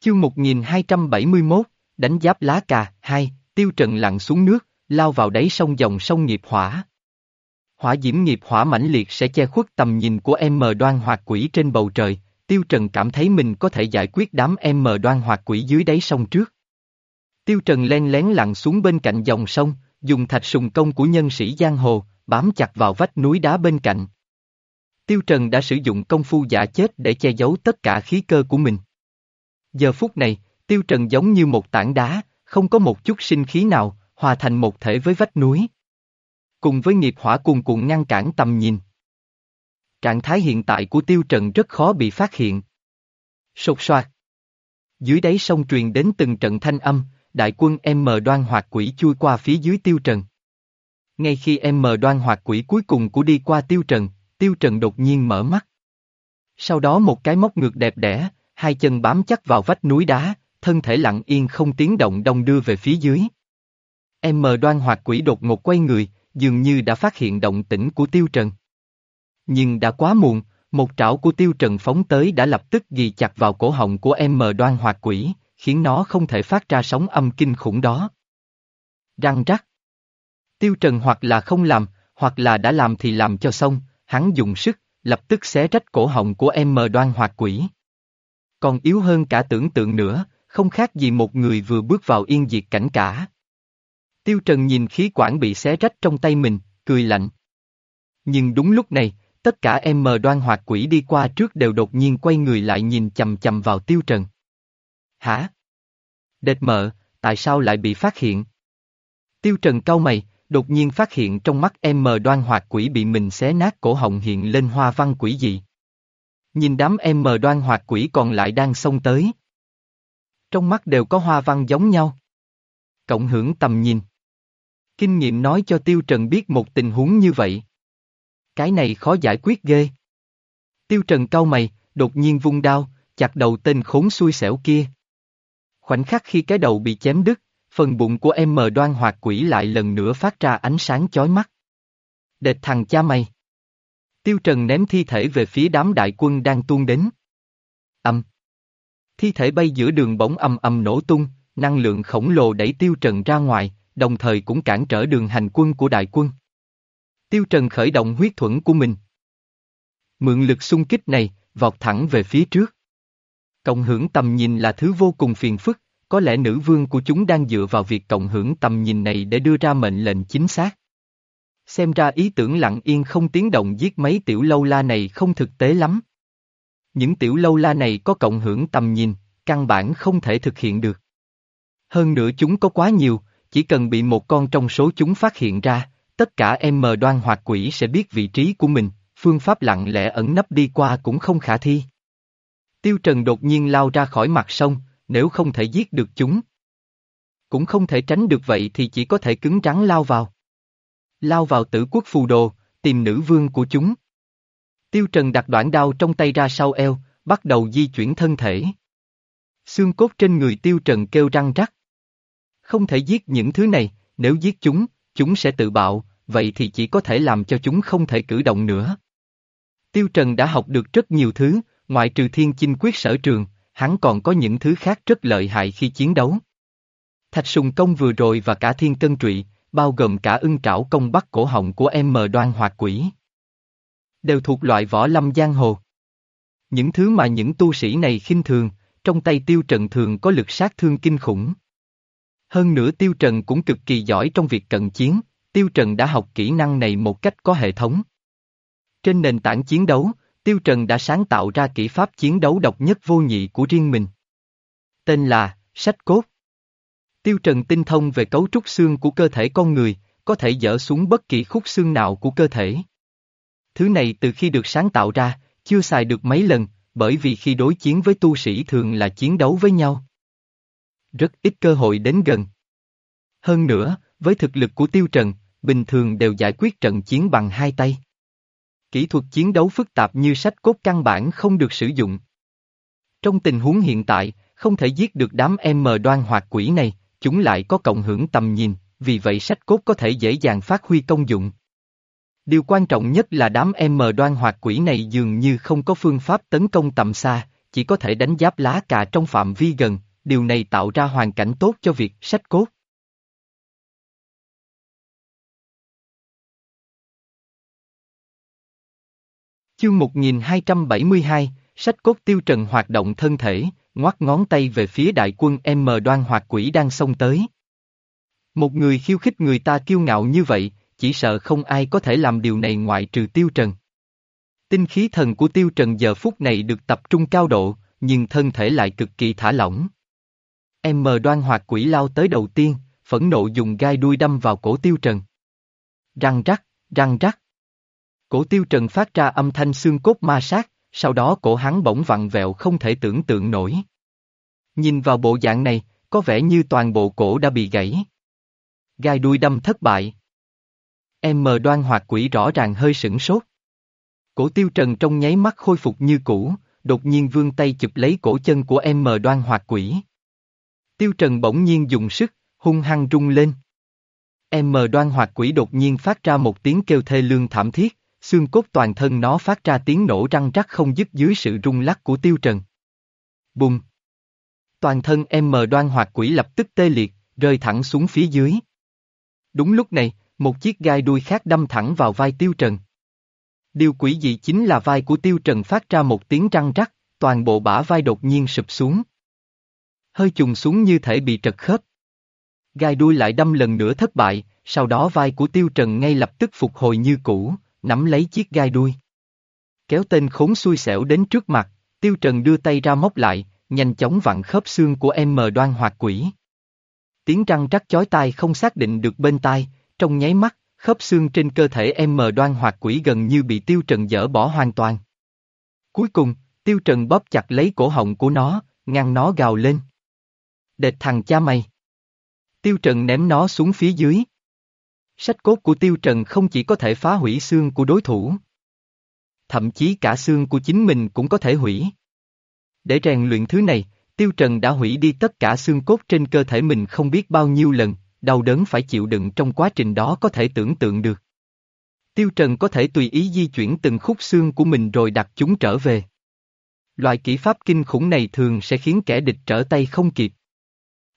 Chương 1271, đánh giáp lá cà, hai, tiêu trần lặn xuống nước, lao vào đáy sông dòng sông nghiệp hỏa. Hỏa diễm nghiệp hỏa mãnh liệt sẽ che khuất tầm nhìn của M đoan hoạt quỷ trên bầu trời, tiêu trần cảm thấy mình có thể giải quyết đám M đoan hoạt quỷ dưới đáy sông trước. Tiêu trần len lén lặn xuống bên cạnh dòng sông, dùng thạch sùng công của nhân sĩ giang hồ, bám chặt vào vách núi đá bên cạnh. Tiêu Trần đã sử dụng công phu giả chết để che giấu tất cả khí cơ của mình. Giờ phút này, Tiêu Trần giống như một tảng đá, không có một chút sinh khí nào, hòa thành một thể với vách núi. Cùng với nghiệp hỏa cuồn cuộn ngăn cản tầm nhìn. Trạng thái hiện tại của Tiêu Trần rất khó bị phát hiện. Sột soạt. Dưới đáy sông truyền đến từng trận thanh âm, đại quân M đoan hoạt quỷ chui qua phía dưới Tiêu Trần. Ngay khi M đoan hoạt quỷ cuối cùng của đi qua Tiêu Trần, Tiêu Trần đột nhiên mở mắt. Sau đó một cái móc ngược đẹp đẽ, hai chân bám chắc vào vách núi đá, thân thể lặng yên không tiếng động đông đưa về phía dưới. M đoan hoạt quỷ đột ngột quay người, dường như đã phát hiện động tĩnh của Tiêu Trần. Nhưng đã quá muộn, một trảo của Tiêu Trần phóng tới đã lập tức ghi chặt vào cổ họng của M đoan hoạt quỷ, khiến nó không thể phát ra sóng âm kinh khủng đó. Răng rắc. Tiêu Trần hoặc là không làm, hoặc là đã làm thì làm cho xong, hắn dùng sức, lập tức xé rách cổ họng của em mờ đoan hoạt quỷ. Còn yếu hơn cả tưởng tượng nữa, không khác gì một người vừa bước vào yên diệt cảnh cả. Tiêu Trần nhìn khí quản bị xé rách trong tay mình, cười lạnh. Nhưng đúng lúc này, tất cả em mờ đoan hoạt quỷ đi qua trước đều đột nhiên quay người lại nhìn chầm chầm vào Tiêu Trần. Hả? Đệt mợ, tại sao lại bị phát hiện? Tiêu Trần cau mày, đột nhiên phát hiện trong mắt em mờ đoan hoạt quỷ bị mình xé nát cổ họng hiện lên hoa văn quỷ dị. Nhìn đám em mờ đoan hoạt quỷ còn lại đang xông tới. Trong mắt đều có hoa văn giống nhau. Cộng hưởng tầm nhìn. Kinh nghiệm nói cho Tiêu Trần biết một tình huống như vậy. Cái này khó giải quyết ghê. Tiêu Trần cau mày, đột nhiên vung đao, chặt đầu tên khốn xui xẻo kia. Khoảnh khắc khi cái đầu bị chém đứt, phần bụng của em mờ đoan hoạt quỷ lại lần nữa phát ra ánh sáng chói mắt. Đệt thằng cha mày. Tiêu Trần ném thi thể về phía đám đại quân đang tuôn đến. Âm. Thi thể bay giữa đường bỗng âm âm nổ tung, năng lượng khổng lồ đẩy Tiêu Trần ra ngoài, đồng thời cũng cản trở đường hành quân của đại quân. Tiêu Trần khởi động huyết thuẫn của mình. Mượn lực xung kích này, vọt thẳng về phía trước. Cộng hưởng tầm nhìn là thứ vô cùng phiền phức, có lẽ nữ vương của chúng đang dựa vào việc cộng hưởng tầm nhìn này để đưa ra mệnh lệnh chính xác. Xem ra ý tưởng lặng yên không tiếng động giết mấy tiểu lâu la này không thực tế lắm. Những tiểu lâu la này có cộng hưởng tầm nhìn, căn bản không thể thực hiện được. Hơn nữa chúng có quá nhiều, chỉ cần bị một con trong số chúng phát hiện ra, tất cả em mờ đoan hoạt quỷ sẽ biết vị trí của mình, phương pháp lặng lẽ ẩn nấp đi qua cũng không khả thi. Tiêu Trần đột nhiên lao ra khỏi mặt sông, nếu không thể giết được chúng. Cũng không thể tránh được vậy thì chỉ có thể cứng rắn lao vào. Lao vào tử quốc phù đồ, tìm nữ vương của chúng. Tiêu Trần đặt đoạn đao trong tay ra sau eo, bắt đầu di chuyển thân thể. Xương cốt trên người Tiêu Trần kêu răng rắc. Không thể giết những thứ này, nếu giết chúng, chúng sẽ tự bạo, vậy thì chỉ có thể làm cho chúng không thể cử động nữa. Tiêu Trần đã học được rất nhiều thứ, ngoại trừ thiên chinh quyết sở trường, hắn còn có những thứ khác rất lợi hại khi chiến đấu. Thạch sùng công vừa rồi và cả thiên cân trụy, bao gồm cả ưng trảo công bắt cổ họng của em mờ đoan hoạt quỷ. Đều thuộc loại võ lâm giang hồ. Những thứ mà những tu sĩ này khinh thường, trong tay tiêu trần thường có lực sát thương kinh khủng. Hơn nữa tiêu trần cũng cực kỳ giỏi trong việc cận chiến, tiêu trần đã học kỹ năng này một cách có hệ thống. Trên nền tảng chiến đấu, Tiêu Trần đã sáng tạo ra kỹ pháp chiến đấu độc nhất vô nhị của riêng mình. Tên là, sách cốt. Tiêu Trần tinh thông về cấu trúc xương của cơ thể con người, có thể dỡ xuống bất kỳ khúc xương nào của cơ thể. Thứ này từ khi được sáng tạo ra, chưa xài được mấy lần, bởi vì khi đối chiến với tu sĩ thường là chiến đấu với nhau. Rất ít cơ hội đến gần. Hơn nữa, với thực lực của Tiêu Trần, bình thường đều giải quyết trận chiến bằng hai tay. Kỹ thuật chiến đấu phức tạp như sách cốt căn bản không được sử dụng. Trong tình huống hiện tại, không thể giết được đám M đoan hoạt quỷ này, chúng lại có cộng hưởng tầm nhìn, vì vậy sách cốt có thể dễ dàng phát huy công dụng. Điều quan trọng nhất là đám M đoan hoạt quỷ này dường như không có phương pháp tấn công tầm xa, chỉ có thể đánh giáp lá cà trong phạm vi gần, điều này tạo ra hoàn cảnh tốt cho việc sách cốt. Chương 1272, sách cốt tiêu trần hoạt động thân thể, ngoắt ngón tay về phía đại quân M đoan hoạt quỷ đang xông tới. Một người khiêu khích người ta kiêu ngạo như vậy, chỉ sợ không ai có thể làm điều này ngoại trừ tiêu trần. Tinh khí thần của tiêu trần giờ phút này được tập trung cao độ, nhưng thân thể lại cực kỳ thả lỏng. M đoan hoạt quỷ lao tới đầu tiên, phẫn nộ dùng gai đuôi đâm vào cổ tiêu trần. Răng rắc, răng rắc. Cổ tiêu trần phát ra âm thanh xương cốt ma sát, sau đó cổ hắn bỗng vặn vẹo không thể tưởng tượng nổi. Nhìn vào bộ dạng này, có vẻ như toàn bộ cổ đã bị gãy. Gai đuôi đâm thất bại. M đoan hoạt quỷ rõ ràng hơi sửng sốt. Cổ tiêu trần trong nháy mắt khôi phục như cũ, đột nhiên vươn tay chụp lấy cổ chân của M đoan hoạt quỷ. Tiêu trần bỗng nhiên dùng sức, hung hăng rung lên. M đoan hoạt quỷ đột nhiên phát ra một tiếng kêu thê lương thảm thiết, xương cốt toàn thân nó phát ra tiếng nổ răng rắc không dứt dưới sự rung lắc của tiêu trần. Bùng! Toàn thân em mờ đoan hoạt quỷ lập tức tê liệt, rơi thẳng xuống phía dưới. Đúng lúc này, một chiếc gai đuôi khác đâm thẳng vào vai tiêu trần. Điều quỷ dị chính là vai của tiêu trần phát ra một tiếng răng rắc, toàn bộ bả vai đột nhiên sụp xuống. Hơi trùng xuống như thể bị trật khớp. Gai đuôi lại đâm lần nữa thất bại, sau đó vai của tiêu trần ngay lập tức phục hồi như cũ, nắm lấy chiếc gai đuôi. Kéo tên khốn xui xẻo đến trước mặt, tiêu trần đưa tay ra móc lại, nhanh chóng vặn khớp xương của em mờ đoan hoạt quỷ. Tiếng răng rắc chói tai không xác định được bên tai, trong nháy mắt, khớp xương trên cơ thể em mờ đoan hoạt quỷ gần như bị tiêu trần dỡ bỏ hoàn toàn. Cuối cùng, tiêu trần bóp chặt lấy cổ họng của nó, ngăn nó gào lên. Đệt thằng cha mày. Tiêu trần ném nó xuống phía dưới. Sách cốt của tiêu trần không chỉ có thể phá hủy xương của đối thủ. Thậm chí cả xương của chính mình cũng có thể hủy. Để rèn luyện thứ này, tiêu trần đã hủy đi tất cả xương cốt trên cơ thể mình không biết bao nhiêu lần, đau đớn phải chịu đựng trong quá trình đó có thể tưởng tượng được. Tiêu Trần có thể tùy ý di chuyển từng khúc xương của mình rồi đặt chúng trở về. Loại kỹ pháp kinh khủng này thường sẽ khiến kẻ địch trở tay không kịp.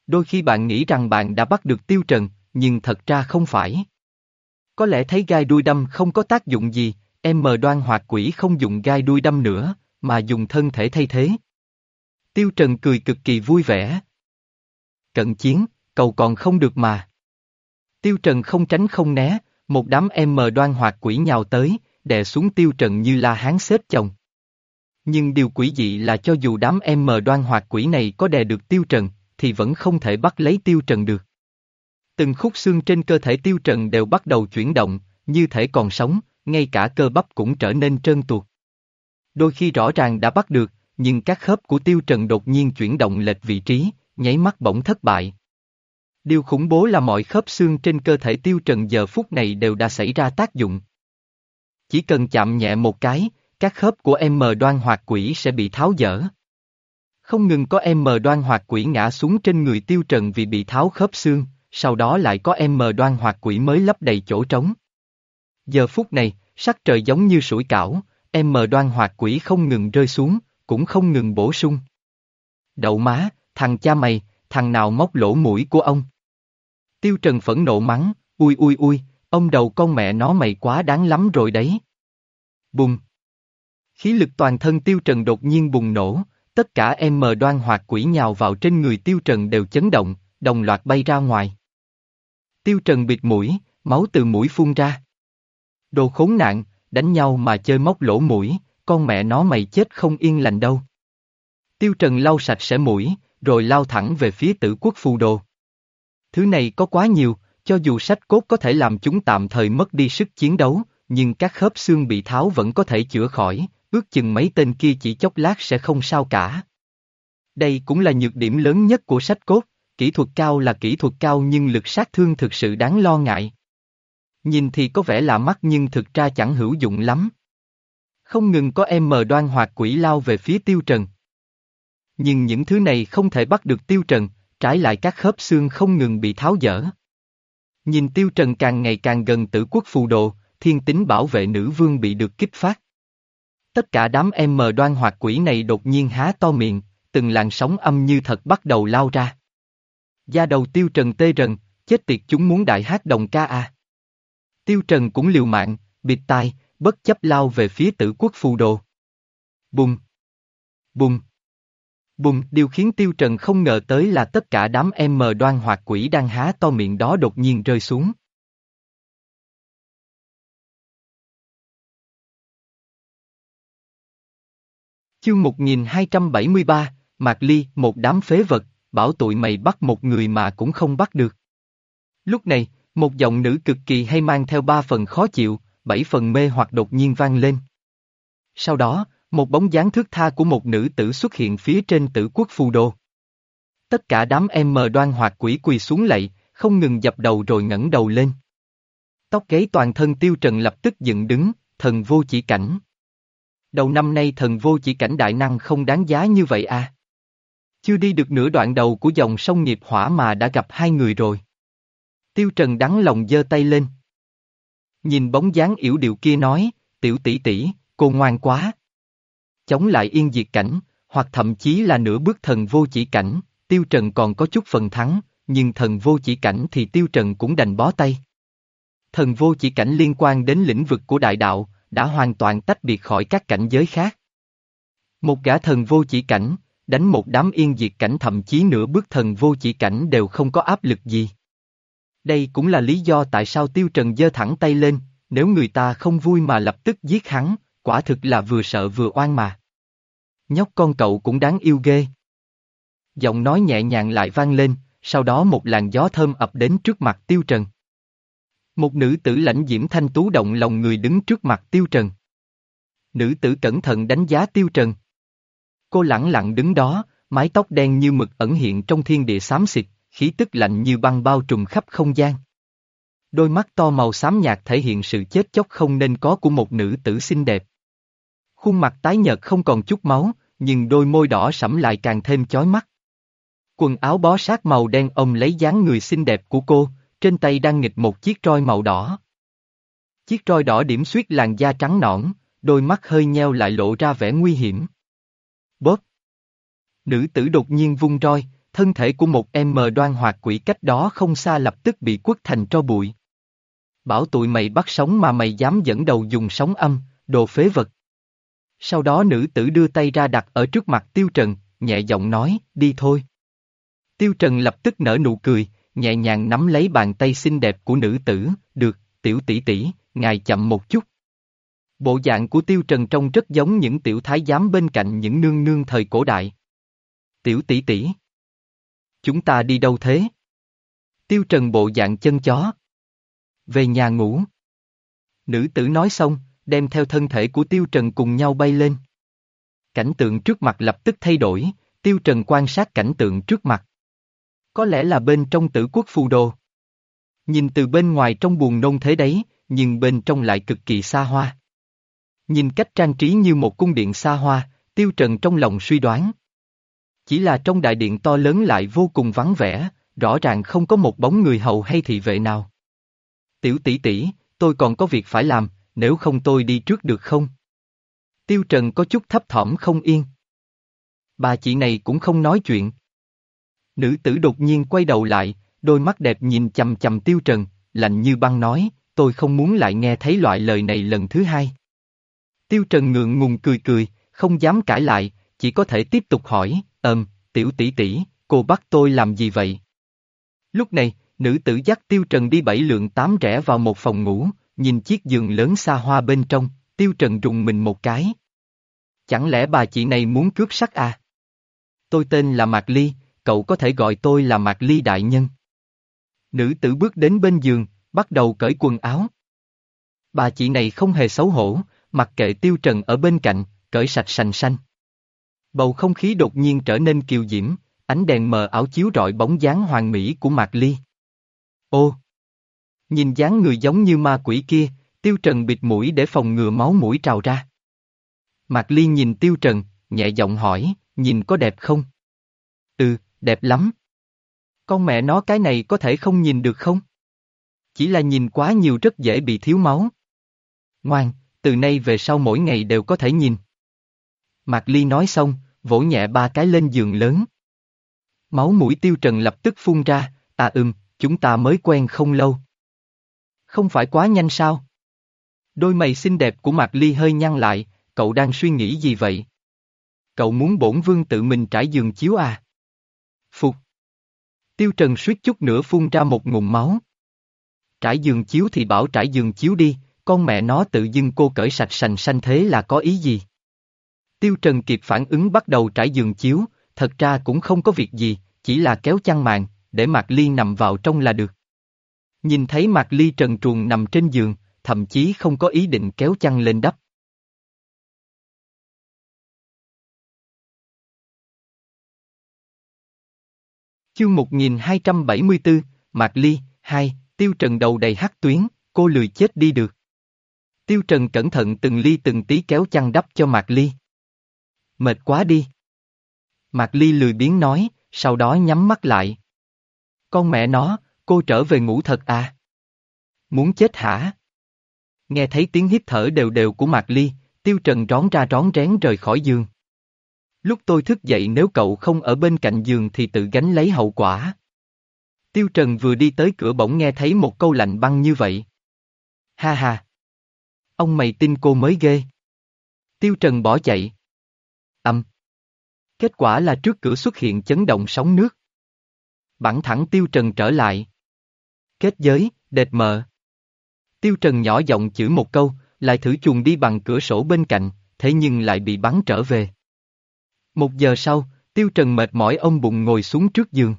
Đôi khi bạn nghĩ rằng bạn đã bắt được Tiêu Trần, nhưng thật ra không phải. Có lẽ thấy gai đuôi đâm không có tác dụng gì, em mờ đoan hoạt quỷ không dùng gai đuôi đâm nữa, mà dùng thân thể thay thế. Tiêu Trần cười cực kỳ vui vẻ. Cận chiến, cầu còn không được mà. Tiêu Trần không tránh không né, một đám em mờ đoan hoạt quỷ nhào tới, đè xuống Tiêu Trần như la hán xếp chồng. Nhưng điều quỷ dị là cho dù đám em mờ đoan hoạt quỷ này có đè được Tiêu Trần, thì vẫn không thể bắt lấy Tiêu Trần được. Từng khúc xương trên cơ thể Tiêu Trần đều bắt đầu chuyển động, như thể còn sống, ngay cả cơ bắp cũng trở nên trơn tuột. Đôi khi rõ ràng đã bắt được, nhưng các khớp của Tiêu Trần đột nhiên chuyển động lệch vị trí, nháy mắt bỗng thất bại. Điều khủng bố là mọi khớp xương trên cơ thể Tiêu Trần giờ phút này đều đã xảy ra tác dụng. Chỉ cần chạm nhẹ một cái, các khớp của M đoan hoạt quỷ sẽ bị tháo dỡ. Không ngừng có M đoan hoạt quỷ ngã xuống trên người Tiêu Trần vì bị tháo khớp xương, sau đó lại có M đoan hoạt quỷ mới lấp đầy chỗ trống. Giờ phút này, sắc trời giống như sủi cảo, M đoan hoạt quỷ không ngừng rơi xuống, cũng không ngừng bổ sung. Đậu má, thằng cha mày, thằng nào móc lỗ mũi của ông. Tiêu Trần phẫn nộ mắng, ui ui ui, ông đầu con mẹ nó mày quá đáng lắm rồi đấy. Bùng. Khí lực toàn thân Tiêu Trần đột nhiên bùng nổ, tất cả em mờ đoan hoạt quỷ nhào vào trên người Tiêu Trần đều chấn động, đồng loạt bay ra ngoài. Tiêu Trần bịt mũi, máu từ mũi phun ra. Đồ khốn nạn, đánh nhau mà chơi móc lỗ mũi, con mẹ nó mày chết không yên lành đâu. Tiêu Trần lau sạch sẽ mũi, rồi lao thẳng về phía tử quốc phù đồ. Thứ này có quá nhiều, cho dù sách cốt có thể làm chúng tạm thời mất đi sức chiến đấu, nhưng các khớp xương bị tháo vẫn có thể chữa khỏi, ước chừng mấy tên kia chỉ chốc lát sẽ không sao cả. Đây cũng là nhược điểm lớn nhất của sách cốt, kỹ thuật cao là kỹ thuật cao nhưng lực sát thương thực sự đáng lo ngại. Nhìn thì có vẻ lạ mắt nhưng thực ra chẳng hữu dụng lắm. Không ngừng có em mờ đoan hoạt quỷ lao về phía tiêu trần. Nhưng những thứ này không thể bắt được tiêu trần, trái lại các khớp xương không ngừng bị tháo dỡ. Nhìn tiêu trần càng ngày càng gần tử quốc phù đồ, thiên tính bảo vệ nữ vương bị được kích phát. Tất cả đám em mờ đoan hoạt quỷ này đột nhiên há to miệng, từng làn sóng âm như thật bắt đầu lao ra. Da đầu tiêu trần tê rần, chết tiệt chúng muốn đại hát đồng ca à. Tiêu trần cũng liều mạng, bịt tai, bất chấp lao về phía tử quốc phù đồ. Bùng! Bùng! Bùng! Điều khiến tiêu trần không ngờ tới là tất cả đám em mờ đoan hoạt quỷ đang há to miệng đó đột nhiên rơi xuống. Chương 1273, Mạc Ly, một đám phế vật, bảo tụi mày bắt một người mà cũng không bắt được. Lúc này, một giọng nữ cực kỳ hay mang theo ba phần khó chịu, bảy phần mê hoặc đột nhiên vang lên. Sau đó, một bóng dáng thước tha của một nữ tử xuất hiện phía trên tử quốc phù đô. Tất cả đám em mờ đoan hoạt quỷ quỳ xuống lạy, không ngừng dập đầu rồi ngẩng đầu lên. Tóc gáy toàn thân tiêu trần lập tức dựng đứng, thần vô chỉ cảnh. Đầu năm nay thần vô chỉ cảnh đại năng không đáng giá như vậy à? Chưa đi được nửa đoạn đầu của dòng sông nghiệp hỏa mà đã gặp hai người rồi. Tiêu Trần đắng lòng giơ tay lên. Nhìn bóng dáng yểu điệu kia nói, tiểu tỷ tỷ, cô ngoan quá. Chống lại yên diệt cảnh, hoặc thậm chí là nửa bước thần vô chỉ cảnh, Tiêu Trần còn có chút phần thắng, nhưng thần vô chỉ cảnh thì Tiêu Trần cũng đành bó tay. Thần vô chỉ cảnh liên quan đến lĩnh vực của đại đạo, đã hoàn toàn tách biệt khỏi các cảnh giới khác. Một gã thần vô chỉ cảnh, đánh một đám yên diệt cảnh thậm chí nửa bước thần vô chỉ cảnh đều không có áp lực gì. Đây cũng là lý do tại sao Tiêu Trần giơ thẳng tay lên, nếu người ta không vui mà lập tức giết hắn, quả thực là vừa sợ vừa oan mà. Nhóc con cậu cũng đáng yêu ghê. Giọng nói nhẹ nhàng lại vang lên, sau đó một làn gió thơm ập đến trước mặt Tiêu Trần. Một nữ tử lãnh diễm thanh tú động lòng người đứng trước mặt Tiêu Trần. Nữ tử cẩn thận đánh giá Tiêu Trần. Cô lặng lặng đứng đó, mái tóc đen như mực ẩn hiện trong thiên địa xám xịt, khí tức lạnh như băng bao trùm khắp không gian. Đôi mắt to màu xám nhạt thể hiện sự chết chóc không nên có của một nữ tử xinh đẹp. Khuôn mặt tái nhợt không còn chút máu, nhưng đôi môi đỏ sẫm lại càng thêm chói mắt. Quần áo bó sát màu đen ông lấy dáng người xinh đẹp của cô, trên tay đang nghịch một chiếc roi màu đỏ. Chiếc roi đỏ điểm xuyết làn da trắng nõn, đôi mắt hơi nheo lại lộ ra vẻ nguy hiểm. Bóp! Nữ tử đột nhiên vung roi, thân thể của một em mờ đoan hoạt quỷ cách đó không xa lập tức bị quất thành tro bụi. Bảo tụi mày bắt sống mà mày dám dẫn đầu dùng sóng âm, đồ phế vật. Sau đó nữ tử đưa tay ra đặt ở trước mặt Tiêu Trần, nhẹ giọng nói, đi thôi. Tiêu Trần lập tức nở nụ cười, nhẹ nhàng nắm lấy bàn tay xinh đẹp của nữ tử, được, tiểu tỷ tỷ, ngài chậm một chút. Bộ dạng của Tiêu Trần trông rất giống những tiểu thái giám bên cạnh những nương nương thời cổ đại. Tiểu tỷ tỷ. Chúng ta đi đâu thế? Tiêu Trần bộ dạng chân chó. Về nhà ngủ. Nữ tử nói xong, đem theo thân thể của Tiêu Trần cùng nhau bay lên. Cảnh tượng trước mặt lập tức thay đổi, Tiêu Trần quan sát cảnh tượng trước mặt. Có lẽ là bên trong tử quốc phù đồ. Nhìn từ bên ngoài trong buồn nôn thế đấy, nhưng bên trong lại cực kỳ xa hoa. Nhìn cách trang trí như một cung điện xa hoa, Tiêu Trần trong lòng suy đoán. Chỉ là trong đại điện to lớn lại vô cùng vắng vẻ, rõ ràng không có một bóng người hầu hay thị vệ nào. Tiểu tỷ tỷ, tôi còn có việc phải làm, nếu không tôi đi trước được không? Tiêu Trần có chút thấp thỏm không yên. Bà chị này cũng không nói chuyện. Nữ tử đột nhiên quay đầu lại, đôi mắt đẹp nhìn chầm chầm Tiêu Trần, lạnh như băng nói, tôi không muốn lại nghe thấy loại lời này lần thứ hai. Tiêu Trần ngượng ngùng cười cười, không dám cãi lại, chỉ có thể tiếp tục hỏi, ờm, tiểu tỷ tỷ, cô bắt tôi làm gì vậy? Lúc này, nữ tử dắt Tiêu Trần đi bảy lượng tám rẽ vào một phòng ngủ, nhìn chiếc giường lớn xa hoa bên trong, Tiêu Trần rùng mình một cái. Chẳng lẽ bà chị này muốn cướp sắc à? Tôi tên là Mạc Ly, cậu có thể gọi tôi là Mạc Ly Đại Nhân. Nữ tử bước đến bên giường, bắt đầu cởi quần áo. Bà chị này không hề xấu hổ, mặc kệ tiêu trần ở bên cạnh, cởi sạch sành xanh. Bầu không khí đột nhiên trở nên kiều diễm, ánh đèn mờ ảo chiếu rọi bóng dáng hoàng mỹ của Mạc Ly. Ô! Nhìn dáng người giống như ma quỷ kia, tiêu trần bịt mũi để phòng ngừa máu mũi trào ra. Mạc Ly nhìn tiêu trần, nhẹ giọng hỏi, nhìn có đẹp không? Ừ, đẹp lắm. Con mẹ nó cái này có thể không nhìn được không? Chỉ là nhìn quá nhiều rất dễ bị thiếu máu. Ngoan, từ nay về sau mỗi ngày đều có thể nhìn. Mạc Ly nói xong, vỗ nhẹ ba cái lên giường lớn. Máu mũi tiêu trần lập tức phun ra, à ừm, chúng ta mới quen không lâu. Không phải quá nhanh sao? Đôi mày xinh đẹp của Mạc Ly hơi nhăn lại, cậu đang suy nghĩ gì vậy? Cậu muốn bổn vương tự mình trải giường chiếu à? Phục. Tiêu Trần suýt chút nữa phun ra một ngụm máu. Trải giường chiếu thì bảo trải giường chiếu đi, con mẹ nó tự dưng cô cởi sạch sành xanh thế là có ý gì? Tiêu Trần kịp phản ứng bắt đầu trải giường chiếu, thật ra cũng không có việc gì, chỉ là kéo chăn màn, để Mạc Ly nằm vào trong là được. Nhìn thấy Mạc Ly trần truồng nằm trên giường, thậm chí không có ý định kéo chăn lên đắp. Chương 1274, Mạc Ly, 2, Tiêu Trần đầu đầy hắc tuyến, cô lười chết đi được. Tiêu Trần cẩn thận từng ly từng tí kéo chăn đắp cho Mạc Ly. Mệt quá đi. Mạc Ly lười biếng nói, sau đó nhắm mắt lại. Con mẹ nó, cô trở về ngủ thật à? Muốn chết hả? Nghe thấy tiếng hít thở đều đều của Mạc Ly, Tiêu Trần rón ra rón rén rời khỏi giường. Lúc tôi thức dậy nếu cậu không ở bên cạnh giường thì tự gánh lấy hậu quả. Tiêu Trần vừa đi tới cửa bỗng nghe thấy một câu lạnh băng như vậy. Ha ha! Ông mày tin cô mới ghê. Tiêu Trần bỏ chạy. Âm. Kết quả là trước cửa xuất hiện chấn động sóng nước. Bắn thẳng Tiêu Trần trở lại. Kết giới, đệt mờ. Tiêu Trần nhỏ giọng chữ một câu, lại thử chuồn đi bằng cửa sổ bên cạnh, thế nhưng lại bị bắn trở về. Một giờ sau, Tiêu Trần mệt mỏi ông bụng ngồi xuống trước giường.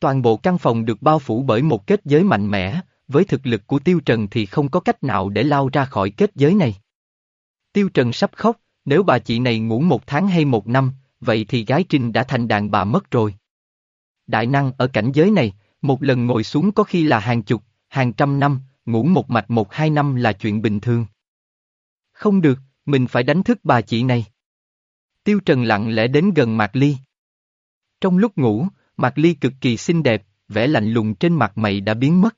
Toàn bộ căn phòng được bao phủ bởi một kết giới mạnh mẽ, với thực lực của Tiêu Trần thì không có cách nào để lao ra khỏi kết giới này. Tiêu Trần sắp khóc, nếu bà chị này ngủ một tháng hay một năm, vậy thì gái Trinh đã thành đàn bà mất rồi. Đại năng ở cảnh giới này, một lần ngồi xuống có khi là hàng chục, hàng trăm năm, ngủ một mạch một hai năm là chuyện bình thường. Không được, mình phải đánh thức bà chị này. Tiêu Trần lặng lẽ đến gần Mạc Ly. Trong lúc ngủ, Mạc Ly cực kỳ xinh đẹp, vẻ lạnh lùng trên mặt mày đã biến mất.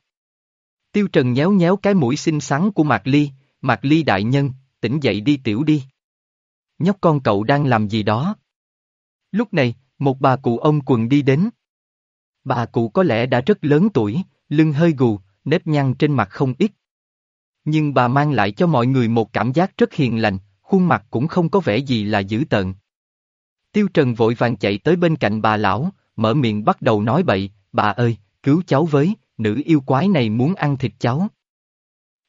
Tiêu Trần nhéo nhéo cái mũi xinh xắn của Mạc Ly, Mạc Ly đại nhân, tỉnh dậy đi tiểu đi. Nhóc con cậu đang làm gì đó? Lúc này, một bà cụ ông quần đi đến. Bà cụ có lẽ đã rất lớn tuổi, lưng hơi gù, nếp nhăn trên mặt không ít. Nhưng bà mang lại cho mọi người một cảm giác rất hiền lành, khuôn mặt cũng không có vẻ gì là dữ tợn. Tiêu Trần vội vàng chạy tới bên cạnh bà lão, mở miệng bắt đầu nói bậy, bà ơi, cứu cháu với, nữ yêu quái này muốn ăn thịt cháu.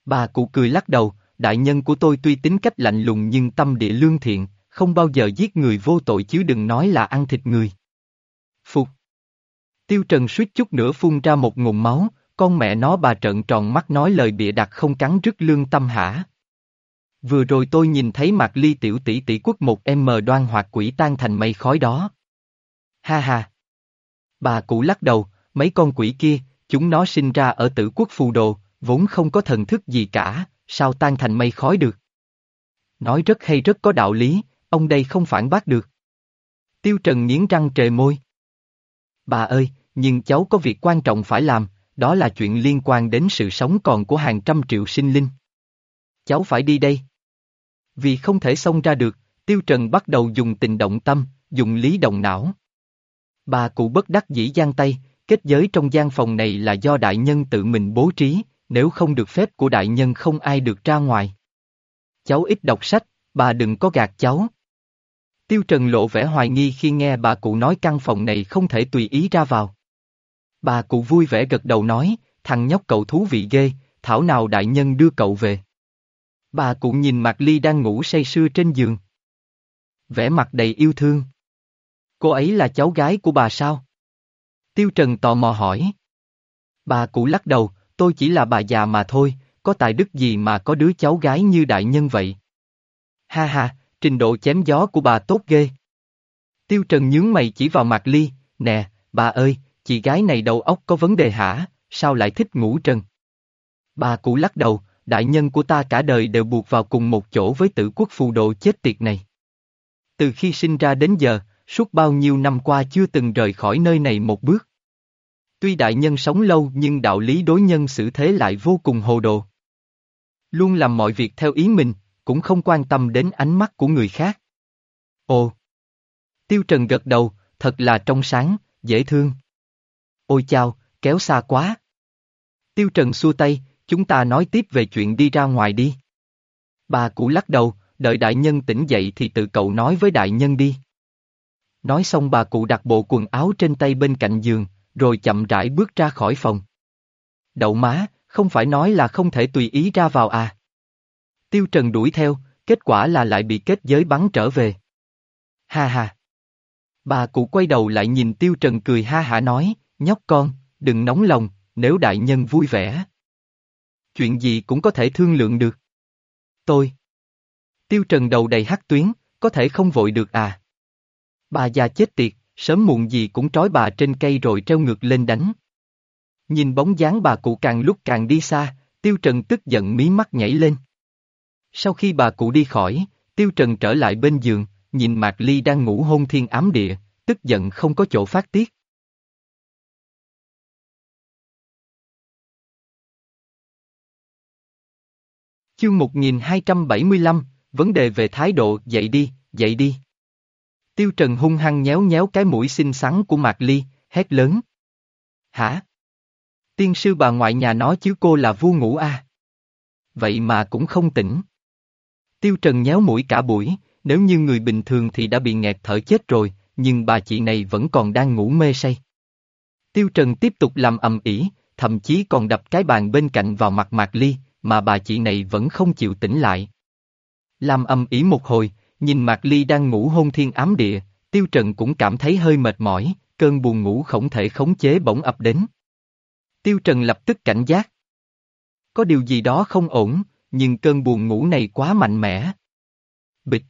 Bà cụ cười lắc đầu, đại nhân của tôi tuy tính cách lạnh lùng nhưng tâm địa lương thiện, không bao giờ giết người vô tội chứ đừng nói là ăn thịt người. Phục. Tiêu Trần suýt chút nữa phun ra một ngụm máu, con mẹ nó bà trợn tròn mắt nói lời bịa đặt không cắn rứt lương tâm hả. Vừa rồi tôi nhìn thấy mặt ly tiểu tỷ tỷ quốc một em mờ đoan hoạt quỷ tan thành mây khói đó. Ha ha. Bà cụ lắc đầu, mấy con quỷ kia, chúng nó sinh ra ở tử quốc phù đồ, vốn không có thần thức gì cả, sao tan thành mây khói được. Nói rất hay rất có đạo lý, ông đây không phản bác được. Tiêu Trần nghiến răng trề môi. Bà ơi, nhưng cháu có việc quan trọng phải làm, đó là chuyện liên quan đến sự sống còn của hàng trăm triệu sinh linh. Cháu phải đi đây. Vì không thể xông ra được, Tiêu Trần bắt đầu dùng tình động tâm, dùng lý động não. Bà cụ bất đắc dĩ giang tay, kết giới trong gian phòng này là do đại nhân tự mình bố trí, nếu không được phép của đại nhân không ai được ra ngoài. Cháu ít đọc sách, bà đừng có gạt cháu. Tiêu Trần lộ vẻ hoài nghi khi nghe bà cụ nói căn phòng này không thể tùy ý ra vào. Bà cụ vui vẻ gật đầu nói, thằng nhóc cậu thú vị ghê, thảo nào đại nhân đưa cậu về. Bà cụ nhìn Mạc Ly đang ngủ say sưa trên giường. Vẻ mặt đầy yêu thương. Cô ấy là cháu gái của bà sao? Tiêu Trần tò mò hỏi. Bà cụ lắc đầu, tôi chỉ là bà già mà thôi, có tài đức gì mà có đứa cháu gái như đại nhân vậy? Ha ha, trình độ chém gió của bà tốt ghê. Tiêu Trần nhướng mày chỉ vào Mạc Ly, nè, bà ơi, chị gái này đầu óc có vấn đề hả, sao lại thích ngủ trần? Bà cụ lắc đầu, đại nhân của ta cả đời đều buộc vào cùng một chỗ với tử quốc phù độ chết tiệt này. Từ khi sinh ra đến giờ, suốt bao nhiêu năm qua chưa từng rời khỏi nơi này một bước. Tuy đại nhân sống lâu nhưng đạo lý đối nhân xử thế lại vô cùng hồ đồ. Luôn làm mọi việc theo ý mình, cũng không quan tâm đến ánh mắt của người khác. Ồ! Tiêu Trần gật đầu, thật là trong sáng, dễ thương. Ôi chao, kéo xa quá. Tiêu Trần xua tay, chúng ta nói tiếp về chuyện đi ra ngoài đi. Bà cụ lắc đầu, đợi đại nhân tỉnh dậy thì tự cậu nói với đại nhân đi. Nói xong bà cụ đặt bộ quần áo trên tay bên cạnh giường, rồi chậm rãi bước ra khỏi phòng. Đậu má, không phải nói là không thể tùy ý ra vào à. Tiêu Trần đuổi theo, kết quả là lại bị kết giới bắn trở về. Ha ha. Bà cụ quay đầu lại nhìn Tiêu Trần cười ha hả nói, nhóc con, đừng nóng lòng, nếu đại nhân vui vẻ. Chuyện gì cũng có thể thương lượng được. Tôi. Tiêu Trần đầu đầy hắc tuyến, có thể không vội được à. Bà già chết tiệt, sớm muộn gì cũng trói bà trên cây rồi treo ngược lên đánh. Nhìn bóng dáng bà cụ càng lúc càng đi xa, Tiêu Trần tức giận mí mắt nhảy lên. Sau khi bà cụ đi khỏi, Tiêu Trần trở lại bên giường, nhìn Mạc Ly đang ngủ hôn thiên ám địa, tức giận không có chỗ phát tiết. Chương 1275, vấn đề về thái độ, dậy đi, dậy đi. Tiêu Trần hung hăng nhéo nhéo cái mũi xinh xắn của Mạc Ly, hét lớn. Hả? Tiên sư bà ngoại nhà nó chứ cô là vua ngủ à? Vậy mà cũng không tỉnh. Tiêu Trần nhéo mũi cả buổi, nếu như người bình thường thì đã bị nghẹt thở chết rồi, nhưng bà chị này vẫn còn đang ngủ mê say. Tiêu Trần tiếp tục làm ầm ĩ, thậm chí còn đập cái bàn bên cạnh vào mặt Mạc Ly, mà bà chị này vẫn không chịu tỉnh lại. Làm ầm ĩ một hồi, nhìn Mạc Ly đang ngủ hôn thiên ám địa, Tiêu Trần cũng cảm thấy hơi mệt mỏi, cơn buồn ngủ không thể khống chế bỗng ập đến. Tiêu Trần lập tức cảnh giác. Có điều gì đó không ổn, nhưng cơn buồn ngủ này quá mạnh mẽ. Bịch.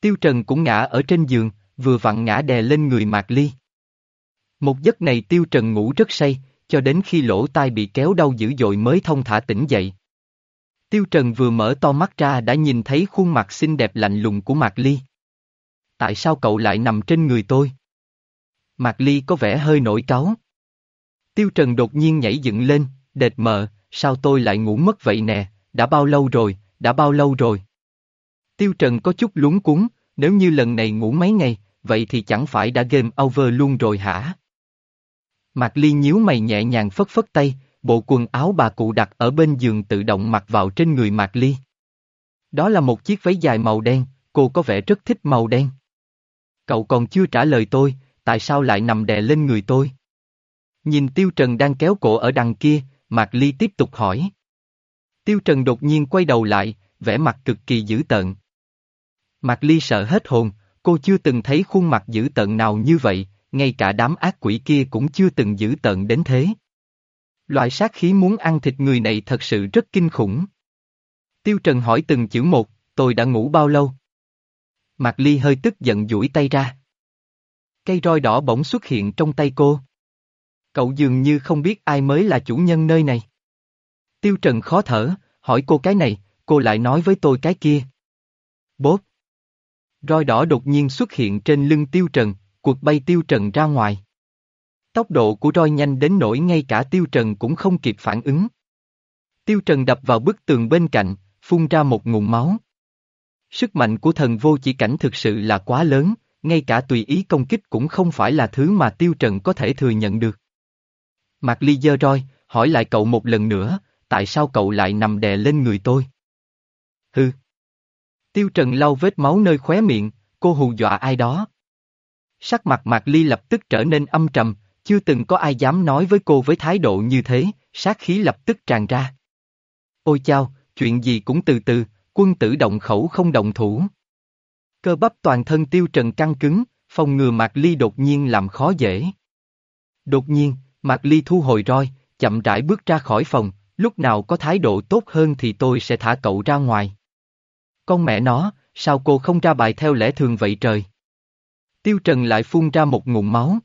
Tiêu Trần cũng ngã ở trên giường, vừa vặn ngã đè lên người Mạc Ly. Một giấc này Tiêu Trần ngủ rất say, cho đến khi lỗ tai bị kéo đau dữ dội mới thông thả tỉnh dậy. Tiêu Trần vừa mở to mắt ra đã nhìn thấy khuôn mặt xinh đẹp lạnh lùng của Mạc Ly. Tại sao cậu lại nằm trên người tôi? Mạc Ly có vẻ hơi nổi cáu. Tiêu Trần đột nhiên nhảy dựng lên, đệt mờ, sao tôi lại ngủ mất vậy nè, đã bao lâu rồi, đã bao lâu rồi. Tiêu Trần có chút lúng cuốn, nếu như lần này ngủ mấy ngày, vậy thì chẳng phải đã game over luôn rồi hả? Mạc Ly nhíu mày nhẹ nhàng phất phất tay, bộ quần áo bà cụ đặt ở bên giường tự động mặc vào trên người Mạc Ly. Đó là một chiếc váy dài màu đen, cô có vẻ rất thích màu đen. Cậu còn chưa trả lời tôi, tại sao lại nằm đè lên người tôi? Nhìn Tiêu Trần đang kéo cổ ở đằng kia, Mạc Ly tiếp tục hỏi. Tiêu Trần đột nhiên quay đầu lại, vẻ mặt cực kỳ dữ tợn. Mạc Ly sợ hết hồn, cô chưa từng thấy khuôn mặt dữ tợn nào như vậy, ngay cả đám ác quỷ kia cũng chưa từng dữ tợn đến thế. Loại sát khí muốn ăn thịt người này thật sự rất kinh khủng. Tiêu Trần hỏi từng chữ một, tôi đã ngủ bao lâu? Mạc Ly hơi tức giận duỗi tay ra. Cây roi đỏ bỗng xuất hiện trong tay cô. Cậu dường như không biết ai mới là chủ nhân nơi này. Tiêu Trần khó thở, hỏi cô cái này, cô lại nói với tôi cái kia. Bốp. Roi đỏ đột nhiên xuất hiện trên lưng Tiêu Trần, cuộc bay Tiêu Trần ra ngoài. Tốc độ của roi nhanh đến nỗi ngay cả Tiêu Trần cũng không kịp phản ứng. Tiêu Trần đập vào bức tường bên cạnh, phun ra một nguồn máu. Sức mạnh của thần vô chỉ cảnh thực sự là quá lớn, ngay cả tùy ý công kích cũng không phải là thứ mà Tiêu Trần có thể thừa nhận được. Mạc Ly dơ roi, hỏi lại cậu một lần nữa, tại sao cậu lại nằm đè lên người tôi? Hừ. Tiêu Trần lau vết máu nơi khóe miệng, cô hù dọa ai đó. Sắc mặt Mạc Ly lập tức trở nên âm trầm, chưa từng có ai dám nói với cô với thái độ như thế, sát khí lập tức tràn ra. Ôi chao, chuyện gì cũng từ từ, quân tử động khẩu không động thủ. Cơ bắp toàn thân tiêu trần căng cứng, phòng ngừa Mạc Ly đột nhiên làm khó dễ. Đột nhiên, Mạc Ly thu hồi roi, chậm rãi bước ra khỏi phòng, lúc nào có thái độ tốt hơn thì tôi sẽ thả cậu ra ngoài. Con mẹ nó, sao cô không ra bài theo lẽ thường vậy trời? Tiêu Trần lại phun ra một ngụm máu.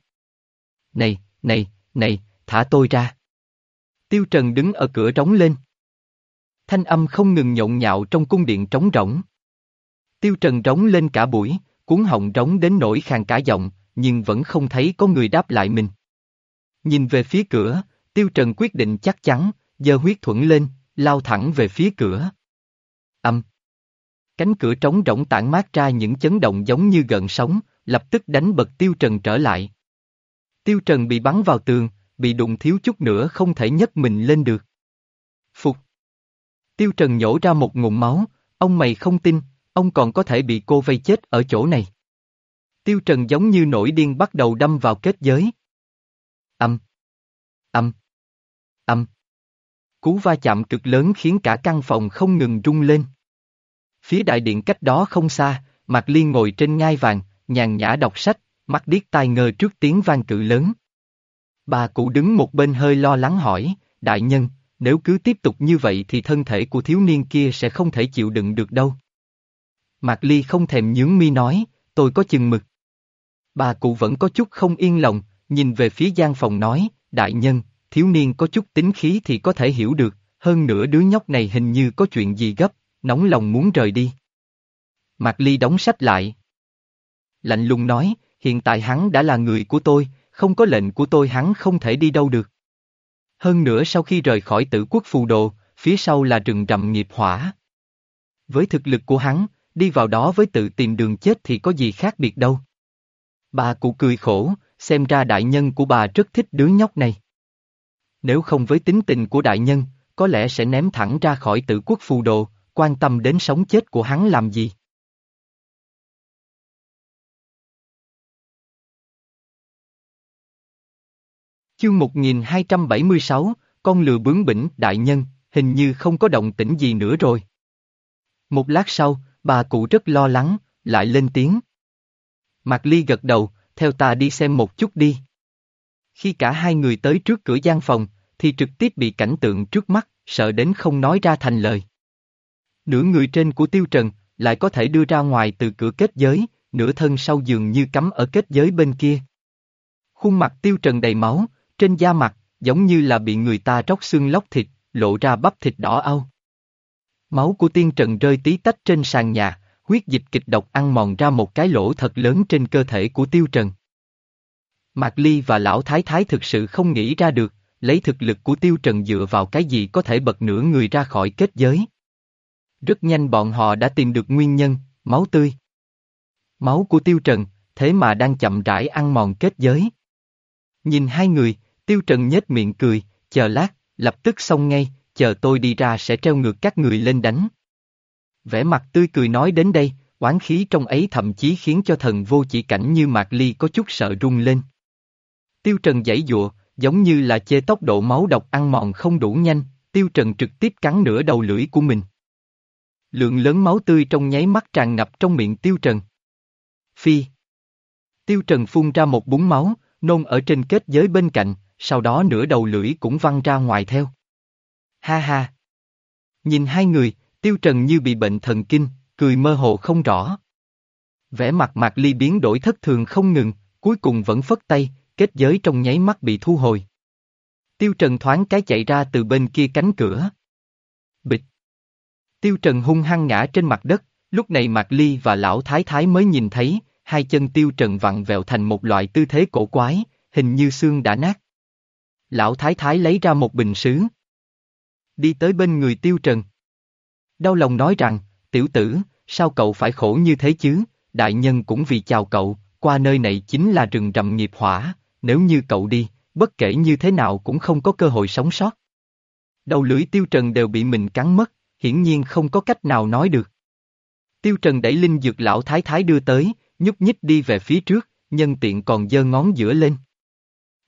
Này, này, này, thả tôi ra. Tiêu Trần đứng ở cửa trống lên. Thanh âm không ngừng nhộn nhạo trong cung điện trống rỗng. Tiêu Trần trống lên cả buổi, cuốn họng trống đến nỗi khàn cả giọng, nhưng vẫn không thấy có người đáp lại mình. Nhìn về phía cửa, Tiêu Trần quyết định chắc chắn, giơ huyết thuẫn lên, lao thẳng về phía cửa. Âm. Cánh cửa trống rỗng tản mát ra những chấn động giống như gợn sóng, lập tức đánh bật Tiêu Trần trở lại. Tiêu Trần bị bắn vào tường, bị đụng thiếu chút nữa không thể nhấc mình lên được. Phục. Tiêu Trần nhổ ra một ngụm máu, ông mày không tin, ông còn có thể bị cô vây chết ở chỗ này. Tiêu Trần giống như nổi điên bắt đầu đâm vào kết giới. Âm. Âm. Âm. Cú va chạm cực lớn khiến cả căn phòng không ngừng rung lên. Phía đại điện cách đó không xa, Mạc Liên ngồi trên ngai vàng, nhàn nhã đọc sách, mắt điếc tai ngơ trước tiếng vang cự lớn. Bà cụ đứng một bên hơi lo lắng hỏi, đại nhân, nếu cứ tiếp tục như vậy thì thân thể của thiếu niên kia sẽ không thể chịu đựng được đâu. Mạc Ly không thèm nhướng mi nói, tôi có chừng mực. Bà cụ vẫn có chút không yên lòng, nhìn về phía gian phòng nói, đại nhân, thiếu niên có chút tính khí thì có thể hiểu được, hơn nữa đứa nhóc này hình như có chuyện gì gấp, nóng lòng muốn rời đi. Mạc Ly đóng sách lại. Lạnh lùng nói, hiện tại hắn đã là người của tôi, không có lệnh của tôi hắn không thể đi đâu được. Hơn nữa sau khi rời khỏi tử quốc phù đồ, phía sau là rừng rậm nghiệp hỏa. Với thực lực của hắn, đi vào đó với tự tìm đường chết thì có gì khác biệt đâu. Bà cụ cười khổ, xem ra đại nhân của bà rất thích đứa nhóc này. Nếu không với tính tình của đại nhân, có lẽ sẽ ném thẳng ra khỏi tử quốc phù đồ, quan tâm đến sống chết của hắn làm gì. Chương 1276, con lừa bướng bỉnh đại nhân, hình như không có động tĩnh gì nữa rồi. Một lát sau, bà cụ rất lo lắng, lại lên tiếng. Mạc Ly gật đầu, theo ta đi xem một chút đi. Khi cả hai người tới trước cửa gian phòng, thì trực tiếp bị cảnh tượng trước mắt, sợ đến không nói ra thành lời. Nửa người trên của Tiêu Trần, lại có thể đưa ra ngoài từ cửa kết giới, nửa thân sau giường như cắm ở kết giới bên kia. Khuôn mặt Tiêu Trần đầy máu, trên da mặt, giống như là bị người ta tróc xương lóc thịt, lộ ra bắp thịt đỏ au. Máu của tiên trần rơi tí tách trên sàn nhà, huyết dịch kịch độc ăn mòn ra một cái lỗ thật lớn trên cơ thể của tiêu trần. Mạc Ly và lão thái thái thực sự không nghĩ ra được, lấy thực lực của tiêu trần dựa vào cái gì có thể bật nửa người ra khỏi kết giới. Rất nhanh bọn họ đã tìm được nguyên nhân, máu tươi. Máu của tiêu trần, thế mà đang chậm rãi ăn mòn kết giới. Nhìn hai người, tiêu trần nhếch miệng cười, chờ lát, lập tức xong ngay, chờ tôi đi ra sẽ treo ngược các người lên đánh. Vẻ mặt tươi cười nói đến đây, oán khí trong ấy thậm chí khiến cho thần vô chỉ cảnh như Mạc Ly có chút sợ rung lên. Tiêu Trần giãy dụa, giống như là chê tốc độ máu độc ăn mòn không đủ nhanh, Tiêu Trần trực tiếp cắn nửa đầu lưỡi của mình. Lượng lớn máu tươi trong nháy mắt tràn ngập trong miệng Tiêu Trần. Phi. Tiêu Trần phun ra một búng máu, nôn ở trên kết giới bên cạnh, sau đó nửa đầu lưỡi cũng văng ra ngoài theo. Ha ha. Nhìn hai người, Tiêu Trần như bị bệnh thần kinh, cười mơ hồ không rõ. Vẻ mặt Mạc Ly biến đổi thất thường không ngừng, cuối cùng vẫn phất tay, kết giới trong nháy mắt bị thu hồi. Tiêu Trần thoáng cái chạy ra từ bên kia cánh cửa. Bịch. Tiêu Trần hung hăng ngã trên mặt đất, lúc này Mạc Ly và Lão Thái Thái mới nhìn thấy, hai chân Tiêu Trần vặn vẹo thành một loại tư thế cổ quái, hình như xương đã nát. Lão Thái Thái lấy ra một bình sứ. Đi tới bên người Tiêu Trần. Đau lòng nói rằng, tiểu tử, sao cậu phải khổ như thế chứ, đại nhân cũng vì chào cậu, qua nơi này chính là rừng rậm nghiệp hỏa, nếu như cậu đi, bất kể như thế nào cũng không có cơ hội sống sót. Đầu lưỡi tiêu trần đều bị mình cắn mất, hiển nhiên không có cách nào nói được. Tiêu trần đẩy linh dược lão thái thái đưa tới, nhúc nhích đi về phía trước, nhân tiện còn giơ ngón giữa lên.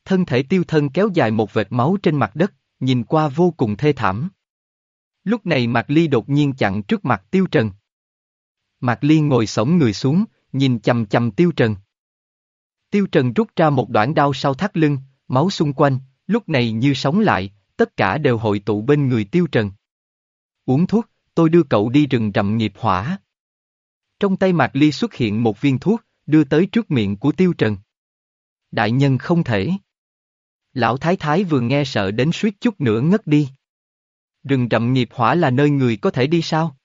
Thân thể tiêu thân kéo dài một vệt máu trên mặt đất, nhìn qua vô cùng thê thảm. Lúc này Mạc Ly đột nhiên chặn trước mặt Tiêu Trần. Mạc Ly ngồi sổng người xuống, nhìn chầm chầm Tiêu Trần. Tiêu Trần rút ra một đoạn đao sau thắt lưng, máu xung quanh, lúc này như sống lại, tất cả đều hội tụ bên người Tiêu Trần. Uống thuốc, tôi đưa cậu đi rừng rậm nghiệp hỏa. Trong tay Mạc Ly xuất hiện một viên thuốc, đưa tới trước miệng của Tiêu Trần. Đại nhân không thể. Lão Thái Thái vừa nghe sợ đến suýt chút nữa ngất đi. Rừng rậm nghiệp hỏa là nơi người có thể đi sao?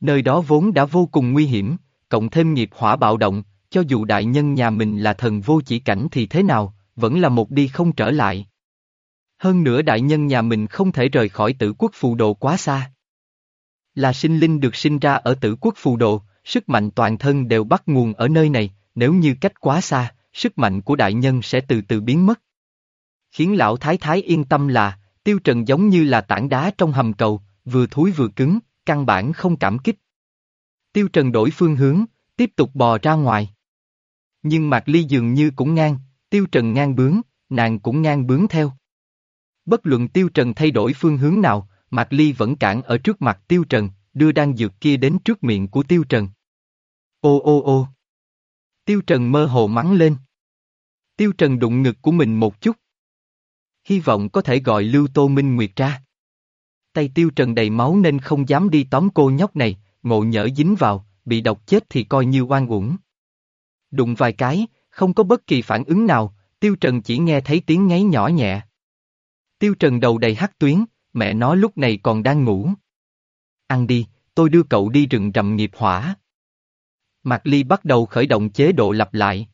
Nơi đó vốn đã vô cùng nguy hiểm, cộng thêm nghiệp hỏa bạo động, cho dù đại nhân nhà mình là thần vô chỉ cảnh thì thế nào, vẫn là một đi không trở lại. Hơn nữa đại nhân nhà mình không thể rời khỏi tử quốc phù đồ quá xa. Là sinh linh được sinh ra ở tử quốc phù đồ, sức mạnh toàn thân đều bắt nguồn ở nơi này, nếu như cách quá xa, sức mạnh của đại nhân sẽ từ từ biến mất. Khiến lão thái thái yên tâm là, tiêu trần giống như là tảng đá trong hầm cầu, vừa thúi vừa cứng, căn bản không cảm kích. Tiêu trần đổi phương hướng, tiếp tục bò ra ngoài. Nhưng Mạc Ly dường như cũng ngang, tiêu trần ngang bướng, nàng cũng ngang bướng theo. Bất luận tiêu trần thay đổi phương hướng nào, Mạc Ly vẫn cản ở trước mặt tiêu trần, đưa đan dược kia đến trước miệng của tiêu trần. Ô ô ô. Tiêu trần mơ hồ mắng lên. Tiêu trần đụng ngực của mình một chút. Hy vọng có thể gọi Lưu Tô Minh Nguyệt ra. Tay tiêu trần đầy máu nên không dám đi tóm cô nhóc này, ngộ nhỡ dính vào, bị độc chết thì coi như oan uổng. Đụng vài cái, không có bất kỳ phản ứng nào, tiêu trần chỉ nghe thấy tiếng ngáy nhỏ nhẹ. Tiêu trần đầu đầy hắc tuyến, mẹ nó lúc này còn đang ngủ. Ăn đi, tôi đưa cậu đi rừng rậm nghiệp hỏa. Mạc Ly bắt đầu khởi động chế độ lặp lại.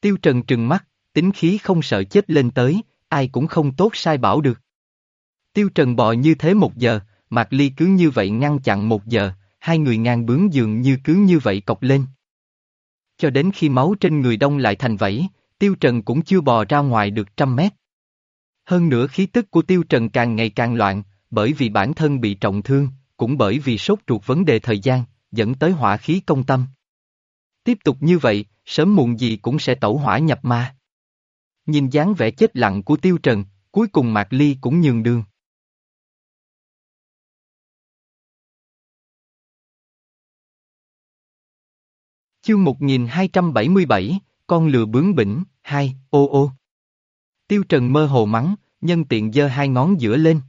Tiêu Trần trừng mắt, tính khí không sợ chết lên tới, ai cũng không tốt sai bảo được. Tiêu Trần bò như thế một giờ, Mạc Ly cứ như vậy ngăn chặn một giờ, hai người ngang bướng dường như cứ như vậy cọc lên. Cho đến khi máu trên người đông lại thành vẫy, Tiêu Trần cũng chưa bò ra ngoài được trăm mét. Hơn nữa khí tức của Tiêu Trần càng ngày càng loạn, bởi vì bản thân bị trọng thương, cũng bởi vì sốt ruột vấn đề thời gian, dẫn tới hỏa khí công tâm. Tiếp tục như vậy, sớm muộn gì cũng sẽ tẩu hỏa nhập ma. Nhìn dáng vẻ chết lặng của Tiêu Trần, cuối cùng Mạc Ly cũng nhường đường. Chương 1277, con lừa bướng bỉnh, hai, ô ô. Tiêu Trần mơ hồ mắng, nhân tiện giơ hai ngón giữa lên.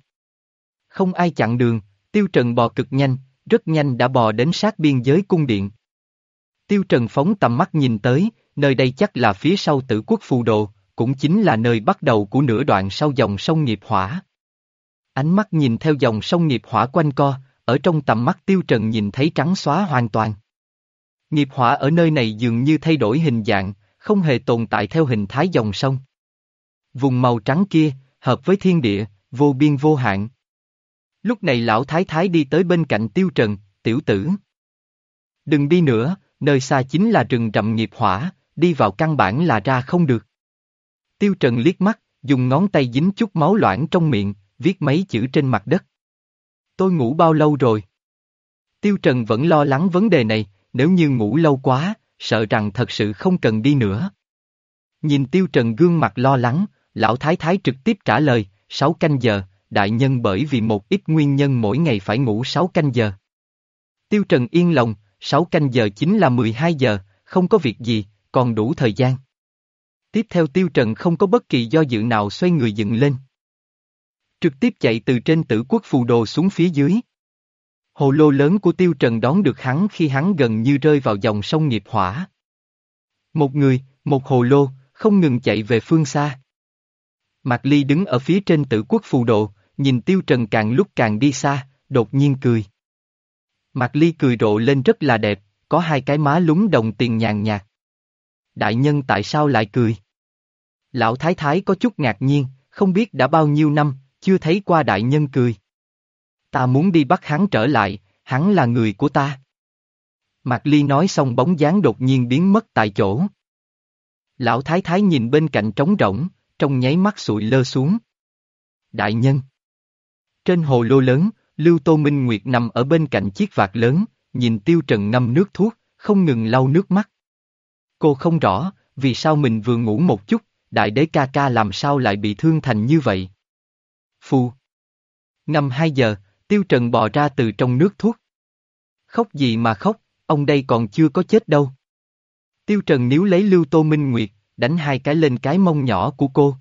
Không ai chặn đường, Tiêu Trần bò cực nhanh, rất nhanh đã bò đến sát biên giới cung điện. Tiêu Trần phóng tầm mắt nhìn tới, nơi đây chắc là phía sau tử quốc phù đồ, cũng chính là nơi bắt đầu của nửa đoạn sau dòng sông nghiệp hỏa. Ánh mắt nhìn theo dòng sông nghiệp hỏa quanh co, ở trong tầm mắt Tiêu Trần nhìn thấy trắng xóa hoàn toàn. Nghiệp hỏa ở nơi này dường như thay đổi hình dạng, không hề tồn tại theo hình thái dòng sông. Vùng màu trắng kia, hợp với thiên địa, vô biên vô hạn. Lúc này lão thái thái đi tới bên cạnh tiêu trần, tiểu tử. Đừng đi nữa, nơi xa chính là rừng rậm nghiệp hỏa, đi vào căn bản là ra không được. Tiêu trần liếc mắt, dùng ngón tay dính chút máu loãng trong miệng, viết mấy chữ trên mặt đất. Tôi ngủ bao lâu rồi? Tiêu trần vẫn lo lắng vấn đề này, nếu như ngủ lâu quá, sợ rằng thật sự không cần đi nữa. Nhìn tiêu trần gương mặt lo lắng, lão thái thái trực tiếp trả lời, 6 canh giờ, đại nhân bởi vì một ít nguyên nhân mỗi ngày phải ngủ 6 canh giờ. Tiêu trần yên lòng, 6 canh giờ chính là 12 giờ, không có việc gì, còn đủ thời gian. Tiếp theo tiêu trần không có bất kỳ do dự nào xoay người dựng lên. Trực tiếp chạy từ trên tử quốc phù đồ xuống phía dưới. Hồ lô lớn của tiêu trần đón được hắn khi hắn gần như rơi vào dòng sông nghiệp hỏa. Một người, một hồ lô, không ngừng chạy về phương xa. Mạc Ly đứng ở phía trên tử quốc phù độ, nhìn tiêu trần càng lúc càng đi xa, đột nhiên cười. Mạc Ly cười rộ lên rất là đẹp, có hai cái má lúng đồng tiền nhàn nhạt. Đại nhân tại sao lại cười? Lão Thái Thái có chút ngạc nhiên, không biết đã bao nhiêu năm, chưa thấy qua đại nhân cười. Ta muốn đi bắt hắn trở lại, hắn là người của ta. Mạc Ly nói xong bóng dáng đột nhiên biến mất tại chỗ. Lão Thái Thái nhìn bên cạnh trống rỗng, trong nháy mắt sụi lơ xuống. Đại nhân Trên hồ lô lớn, Lưu Tô Minh Nguyệt nằm ở bên cạnh chiếc vạt lớn, nhìn Tiêu Trần ngâm nước thuốc, không ngừng lau nước mắt. Cô không rõ, vì sao mình vừa ngủ một chút, đại đế ca ca làm sao lại bị thương thành như vậy. Phu Ngâm hai giờ, Tiêu Trần bò ra từ trong nước thuốc. Khóc gì mà khóc, ông đây còn chưa có chết đâu. Tiêu Trần níu lấy Lưu Tô Minh Nguyệt, đánh hai cái lên cái mông nhỏ của cô.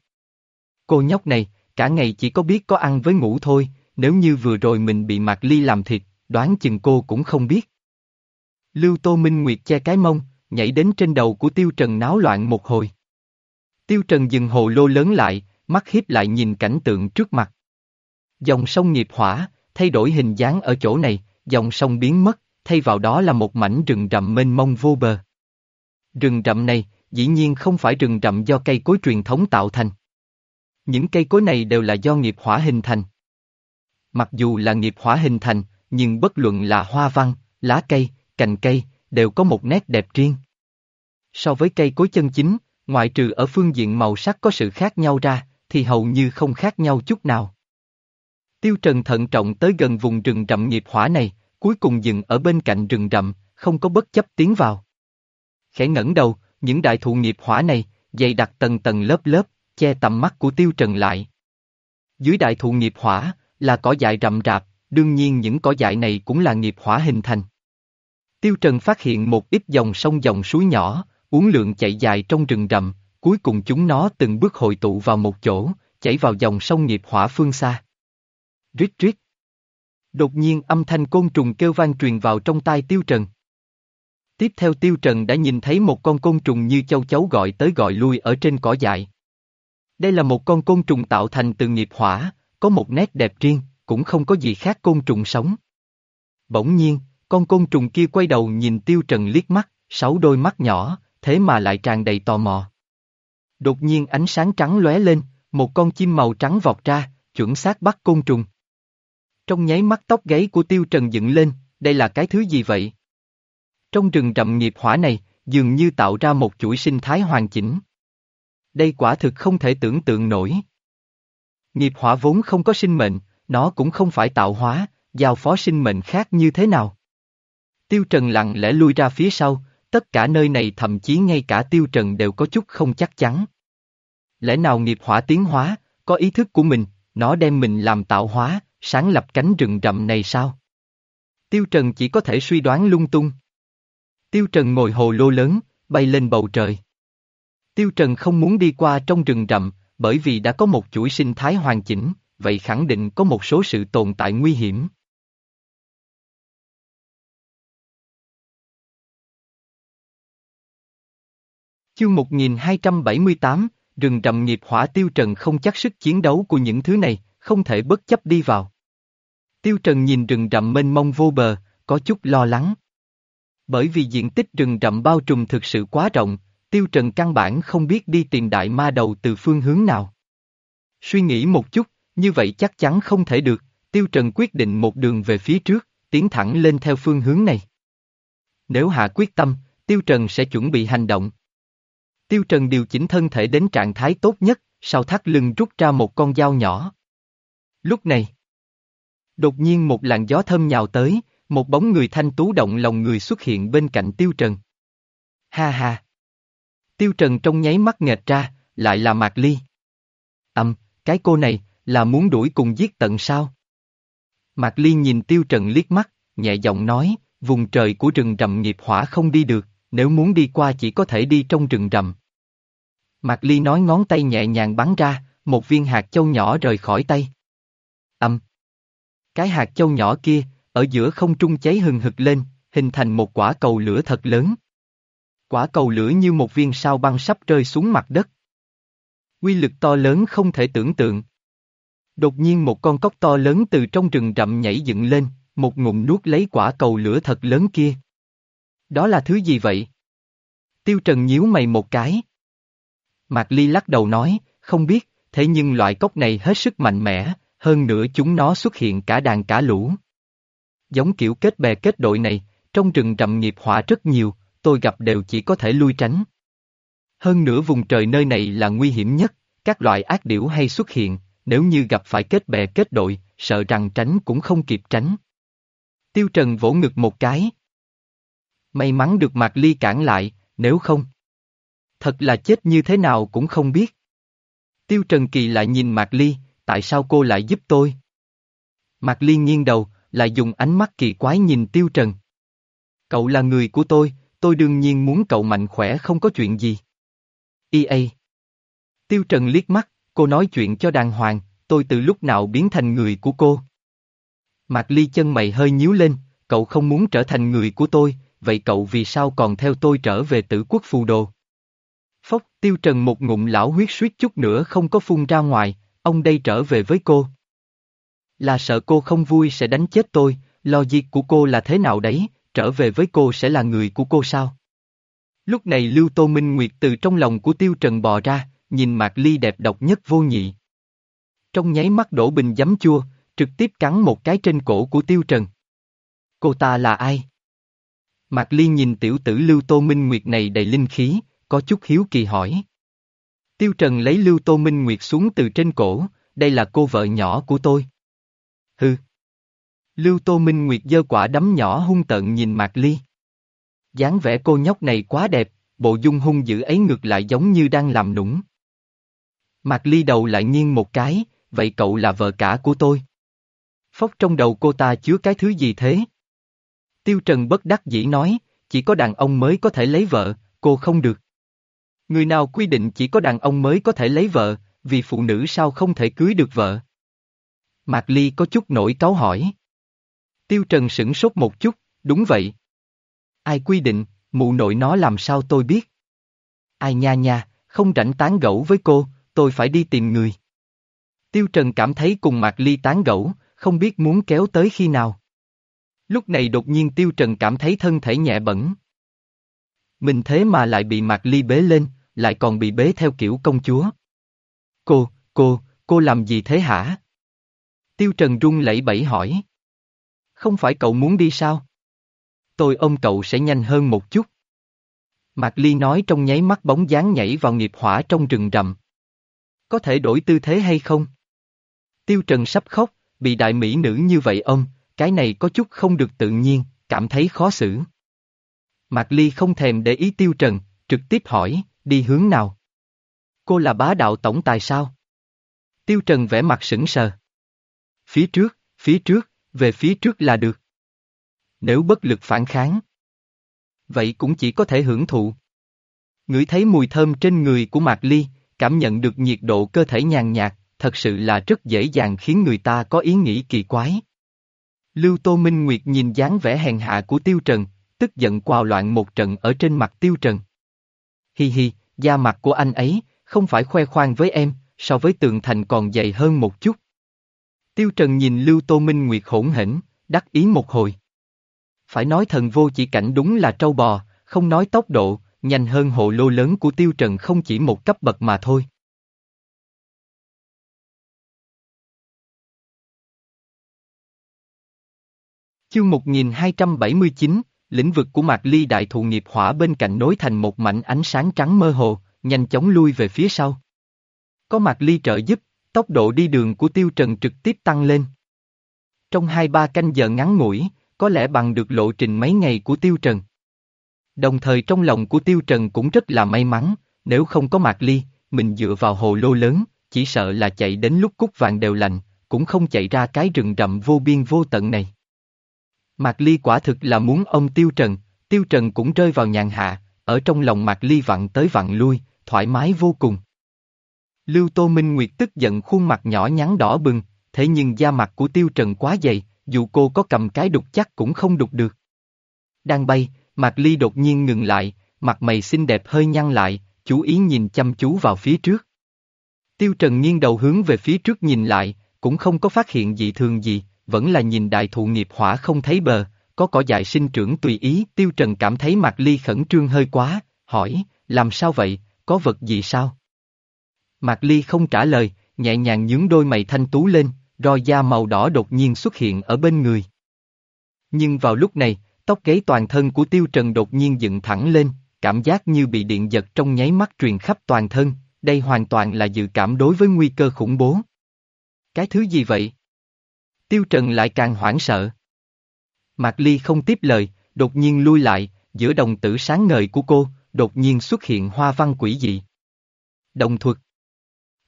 Cô nhóc này, cả ngày chỉ có biết có ăn với ngủ thôi, nếu như vừa rồi mình bị Mạc Ly làm thịt, đoán chừng cô cũng không biết. Lưu Tô Minh Nguyệt che cái mông, nhảy đến trên đầu của Tiêu Trần náo loạn một hồi. Tiêu Trần dừng hồ lô lớn lại, mắt hiếp lại nhìn cảnh tượng trước mặt. Dòng sông nghiệp hỏa, thay đổi hình dáng ở chỗ này, dòng sông biến mất, thay vào đó là một mảnh rừng rậm mênh mông vô bờ. Rừng rậm này, dĩ nhiên không phải rừng rậm do cây cối truyền thống tạo thành. Những cây cối này đều là do nghiệp hỏa hình thành. Mặc dù là nghiệp hỏa hình thành, nhưng bất luận là hoa văn, lá cây, cành cây, đều có một nét đẹp riêng. So với cây cối chân chính, ngoại trừ ở phương diện màu sắc có sự khác nhau ra, thì hầu như không khác nhau chút nào. Tiêu Trần thận trọng tới gần vùng rừng rậm nghiệp hỏa này, cuối cùng dừng ở bên cạnh rừng rậm, không có bất chấp tiến vào. Khẽ ngẩng đầu, những đại thụ nghiệp hỏa này, dày đặc tầng tầng lớp lớp, che tầm mắt của Tiêu Trần lại. Dưới đại thụ nghiệp hỏa, là cỏ dại rậm rạp, đương nhiên những cỏ dại này cũng là nghiệp hỏa hình thành. Tiêu Trần phát hiện một ít dòng sông dòng suối nhỏ, uốn lượn chạy dài trong rừng rậm, cuối cùng chúng nó từng bước hội tụ vào một chỗ, chảy vào dòng sông nghiệp hỏa phương xa. Rít rít. Đột nhiên âm thanh côn trùng kêu vang truyền vào trong tai Tiêu Trần. Tiếp theo Tiêu Trần đã nhìn thấy một con côn trùng như châu chấu gọi tới gọi lui ở trên cỏ dại. Đây là một con côn trùng tạo thành từ nghiệp hỏa, có một nét đẹp riêng, cũng không có gì khác côn trùng sống. Bỗng nhiên, con côn trùng kia quay đầu nhìn Tiêu Trần liếc mắt, sáu đôi mắt nhỏ, thế mà lại tràn đầy tò mò. Đột nhiên ánh sáng trắng lóe lên, một con chim màu trắng vọt ra, chuẩn xác bắt côn trùng. Trong nháy mắt tóc gáy của Tiêu Trần dựng lên, đây là cái thứ gì vậy? Trong rừng rậm nghiệp hỏa này, dường như tạo ra một chuỗi sinh thái hoàn chỉnh. Đây quả thực không thể tưởng tượng nổi. Nghiệp hỏa vốn không có sinh mệnh, nó cũng không phải tạo hóa, giao phó sinh mệnh khác như thế nào. Tiêu Trần lặng lẽ lui ra phía sau, tất cả nơi này thậm chí ngay cả Tiêu Trần đều có chút không chắc chắn. Lẽ nào nghiệp hỏa tiến hóa, có ý thức của mình, nó đem mình làm tạo hóa, sáng lập cánh rừng rậm này sao? Tiêu Trần chỉ có thể suy đoán lung tung. Tiêu Trần ngồi hồ lô lớn, bay lên bầu trời. Tiêu Trần không muốn đi qua trong rừng rậm, bởi vì đã có một chuỗi sinh thái hoàn chỉnh, vậy khẳng định có một số sự tồn tại nguy hiểm. Chương 1278, rừng rậm nghiệp hỏa Tiêu Trần không chắc sức chiến đấu của những thứ này, không thể bất chấp đi vào. Tiêu Trần nhìn rừng rậm mênh mông vô bờ, có chút lo lắng. Bởi vì diện tích rừng rậm bao trùm thực sự quá rộng, Tiêu Trần căn bản không biết đi tìm đại ma đầu từ phương hướng nào. Suy nghĩ một chút, như vậy chắc chắn không thể được, Tiêu Trần quyết định một đường về phía trước, tiến thẳng lên theo phương hướng này. Nếu hạ quyết tâm, Tiêu Trần sẽ chuẩn bị hành động. Tiêu Trần điều chỉnh thân thể đến trạng thái tốt nhất, sau thắt lưng rút ra một con dao nhỏ. Lúc này, đột nhiên một làn gió thơm nhào tới, một bóng người thanh tú động lòng người xuất hiện bên cạnh Tiêu Trần. Ha ha! Tiêu Trần trong nháy mắt nghệt ra, lại là Mạc Ly. Âm, cái cô này, là muốn đuổi cùng giết tận sao? Mạc Ly nhìn Tiêu Trần liếc mắt, nhẹ giọng nói, vùng trời của rừng rậm nghiệp hỏa không đi được, nếu muốn đi qua chỉ có thể đi trong rừng rậm. Mạc Ly nói ngón tay nhẹ nhàng bắn ra, một viên hạt châu nhỏ rời khỏi tay. Âm. Cái hạt châu nhỏ kia, ở giữa không trung cháy hừng hực lên, hình thành một quả cầu lửa thật lớn. Quả cầu lửa như một viên sao băng sắp rơi xuống mặt đất. Quy lực to lớn không thể tưởng tượng. Đột nhiên một con cóc to lớn từ trong rừng rậm nhảy dựng lên, một ngụm nuốt lấy quả cầu lửa thật lớn kia. Đó là thứ gì vậy? Tiêu Trần nhíu mày một cái. Mạc Ly lắc đầu nói, không biết, thế nhưng loại cốc này hết sức mạnh mẽ, hơn nữa chúng nó xuất hiện cả đàn cả lũ. Giống kiểu kết bè kết đội này, trong rừng rậm nghiệp hỏa rất nhiều, tôi gặp đều chỉ có thể lui tránh. Hơn nữa vùng trời nơi này là nguy hiểm nhất, các loại ác điểu hay xuất hiện, nếu như gặp phải kết bè kết đội, sợ rằng tránh cũng không kịp tránh. Tiêu Trần vỗ ngực một cái. May mắn được Mạc Ly cản lại, nếu không. Thật là chết như thế nào cũng không biết. Tiêu Trần Kỳ lại nhìn Mạc Ly, tại sao cô lại giúp tôi? Mạc Ly nghiêng đầu, lại dùng ánh mắt kỳ quái nhìn Tiêu Trần. Cậu là người của tôi, tôi đương nhiên muốn cậu mạnh khỏe không có chuyện gì. EA. Tiêu Trần liếc mắt, cô nói chuyện cho đàng hoàng, tôi từ lúc nào biến thành người của cô. Mạc Ly chân mày hơi nhíu lên, cậu không muốn trở thành người của tôi, vậy cậu vì sao còn theo tôi trở về tử quốc phù đồ? Phốc, tiêu trần một ngụm lão huyết suýt chút nữa không có phun ra ngoài, ông đây trở về với cô. Là sợ cô không vui sẽ đánh chết tôi, lo logic của cô là thế nào đấy, trở về với cô sẽ là người của cô sao? Lúc này Lưu Tô Minh Nguyệt từ trong lòng của Tiêu Trần bò ra, nhìn Mạc Ly đẹp độc nhất vô nhị. Trong nháy mắt đổ bình giấm chua, trực tiếp cắn một cái trên cổ của Tiêu Trần. Cô ta là ai? Mạc Ly nhìn tiểu tử Lưu Tô Minh Nguyệt này đầy linh khí, có chút hiếu kỳ hỏi. Tiêu Trần lấy Lưu Tô Minh Nguyệt xuống từ trên cổ, đây là cô vợ nhỏ của tôi. Hừ. Lưu Tô Minh Nguyệt giơ quả đấm nhỏ hung tợn nhìn Mạc Ly. dáng vẻ cô nhóc này quá đẹp, bộ dung hung dữ ấy ngược lại giống như đang làm nũng. Mạc Ly đầu lại nghiêng một cái, vậy cậu là vợ cả của tôi. Phóc trong đầu cô ta chứa cái thứ gì thế? Tiêu Trần bất đắc dĩ nói, chỉ có đàn ông mới có thể lấy vợ, cô không được. Người nào quy định chỉ có đàn ông mới có thể lấy vợ, vì phụ nữ sao không thể cưới được vợ? Mạc Ly có chút nổi cáu hỏi. Tiêu Trần sửng sốt một chút, đúng vậy. Ai quy định, mụ nội nó làm sao tôi biết? Ai nha nha, không rảnh tán gẫu với cô, tôi phải đi tìm người. Tiêu Trần cảm thấy cùng Mạc Ly tán gẫu, không biết muốn kéo tới khi nào. Lúc này đột nhiên Tiêu Trần cảm thấy thân thể nhẹ bẩn. Mình thế mà lại bị Mạc Ly bế lên, lại còn bị bế theo kiểu công chúa. Cô, cô, cô làm gì thế hả? Tiêu Trần run lẩy bẩy hỏi. Không phải cậu muốn đi sao? Tôi ôm cậu sẽ nhanh hơn một chút. Mạc Ly nói trong nháy mắt bóng dáng nhảy vào nghiệp hỏa trong rừng rậm. Có thể đổi tư thế hay không? Tiêu Trần sắp khóc, bị đại mỹ nữ như vậy ông, cái này có chút không được tự nhiên, cảm thấy khó xử. Mạc Ly không thèm để ý Tiêu Trần, trực tiếp hỏi, đi hướng nào? Cô là bá đạo tổng tài sao? Tiêu Trần vẽ mặt sững sờ. Phía trước, phía trước, về phía trước là được. Nếu bất lực phản kháng. Vậy cũng chỉ có thể hưởng thụ. Ngửi thấy mùi thơm trên người của Mạc Ly, cảm nhận được nhiệt độ cơ thể nhàn nhạt, thật sự là rất dễ dàng khiến người ta có ý nghĩ kỳ quái. Lưu Tô Minh Nguyệt nhìn dáng vẻ hèn hạ của Tiêu Trần, tức giận quào loạn một trận ở trên mặt Tiêu Trần. Hi hi, da mặt của anh ấy, không phải khoe khoang với em, so với tường thành còn dày hơn một chút. Tiêu Trần nhìn Lưu Tô Minh Nguyệt hỗn hỉnh, đắc ý một hồi. Phải nói thần vô chỉ cảnh đúng là trâu bò, không nói tốc độ, nhanh hơn hộ lô lớn của Tiêu Trần không chỉ một cấp bậc mà thôi. Chương 1279, lĩnh vực của Mạc Ly đại thụ nghiệp hỏa bên cạnh nối thành một mảnh ánh sáng trắng mơ hồ, nhanh chóng lui về phía sau. Có Mạc Ly trợ giúp, tốc độ đi đường của Tiêu Trần trực tiếp tăng lên. Trong hai ba canh giờ ngắn ngủi, có lẽ bằng được lộ trình mấy ngày của Tiêu Trần. Đồng thời trong lòng của Tiêu Trần cũng rất là may mắn, nếu không có Mạc Ly, mình dựa vào hồ lô lớn, chỉ sợ là chạy đến lúc cúc vàng đều lành, cũng không chạy ra cái rừng rậm vô biên vô tận này. Mạc Ly quả thực là muốn ông Tiêu Trần, Tiêu Trần cũng rơi vào nhàn hạ, ở trong lòng Mạc Ly vặn tới vặn lui, thoải mái vô cùng. Lưu Tô Minh Nguyệt tức giận khuôn mặt nhỏ nhắn đỏ bừng, thế nhưng da mặt của Tiêu Trần quá dày, dù cô có cầm cái đục chắc cũng không đục được. Đang bay, Mạc Ly đột nhiên ngừng lại, mặt mày xinh đẹp hơi nhăn lại, chú ý nhìn chăm chú vào phía trước. Tiêu Trần nghiêng đầu hướng về phía trước nhìn lại, cũng không có phát hiện dị thường gì, vẫn là nhìn đại thụ nghiệp hỏa không thấy bờ, có cỏ dại sinh trưởng tùy ý. Tiêu Trần cảm thấy Mạc Ly khẩn trương hơi quá, hỏi, làm sao vậy, có vật gì sao? Mạc Ly không trả lời, nhẹ nhàng nhướng đôi mày thanh tú lên, roi da màu đỏ đột nhiên xuất hiện ở bên người. Nhưng vào lúc này, tóc gáy toàn thân của Tiêu Trần đột nhiên dựng thẳng lên, cảm giác như bị điện giật trong nháy mắt truyền khắp toàn thân, đây hoàn toàn là dự cảm đối với nguy cơ khủng bố. Cái thứ gì vậy? Tiêu Trần lại càng hoảng sợ. Mạc Ly không tiếp lời, đột nhiên lui lại, giữa đồng tử sáng ngời của cô, đột nhiên xuất hiện hoa văn quỷ dị. Đồng thuật.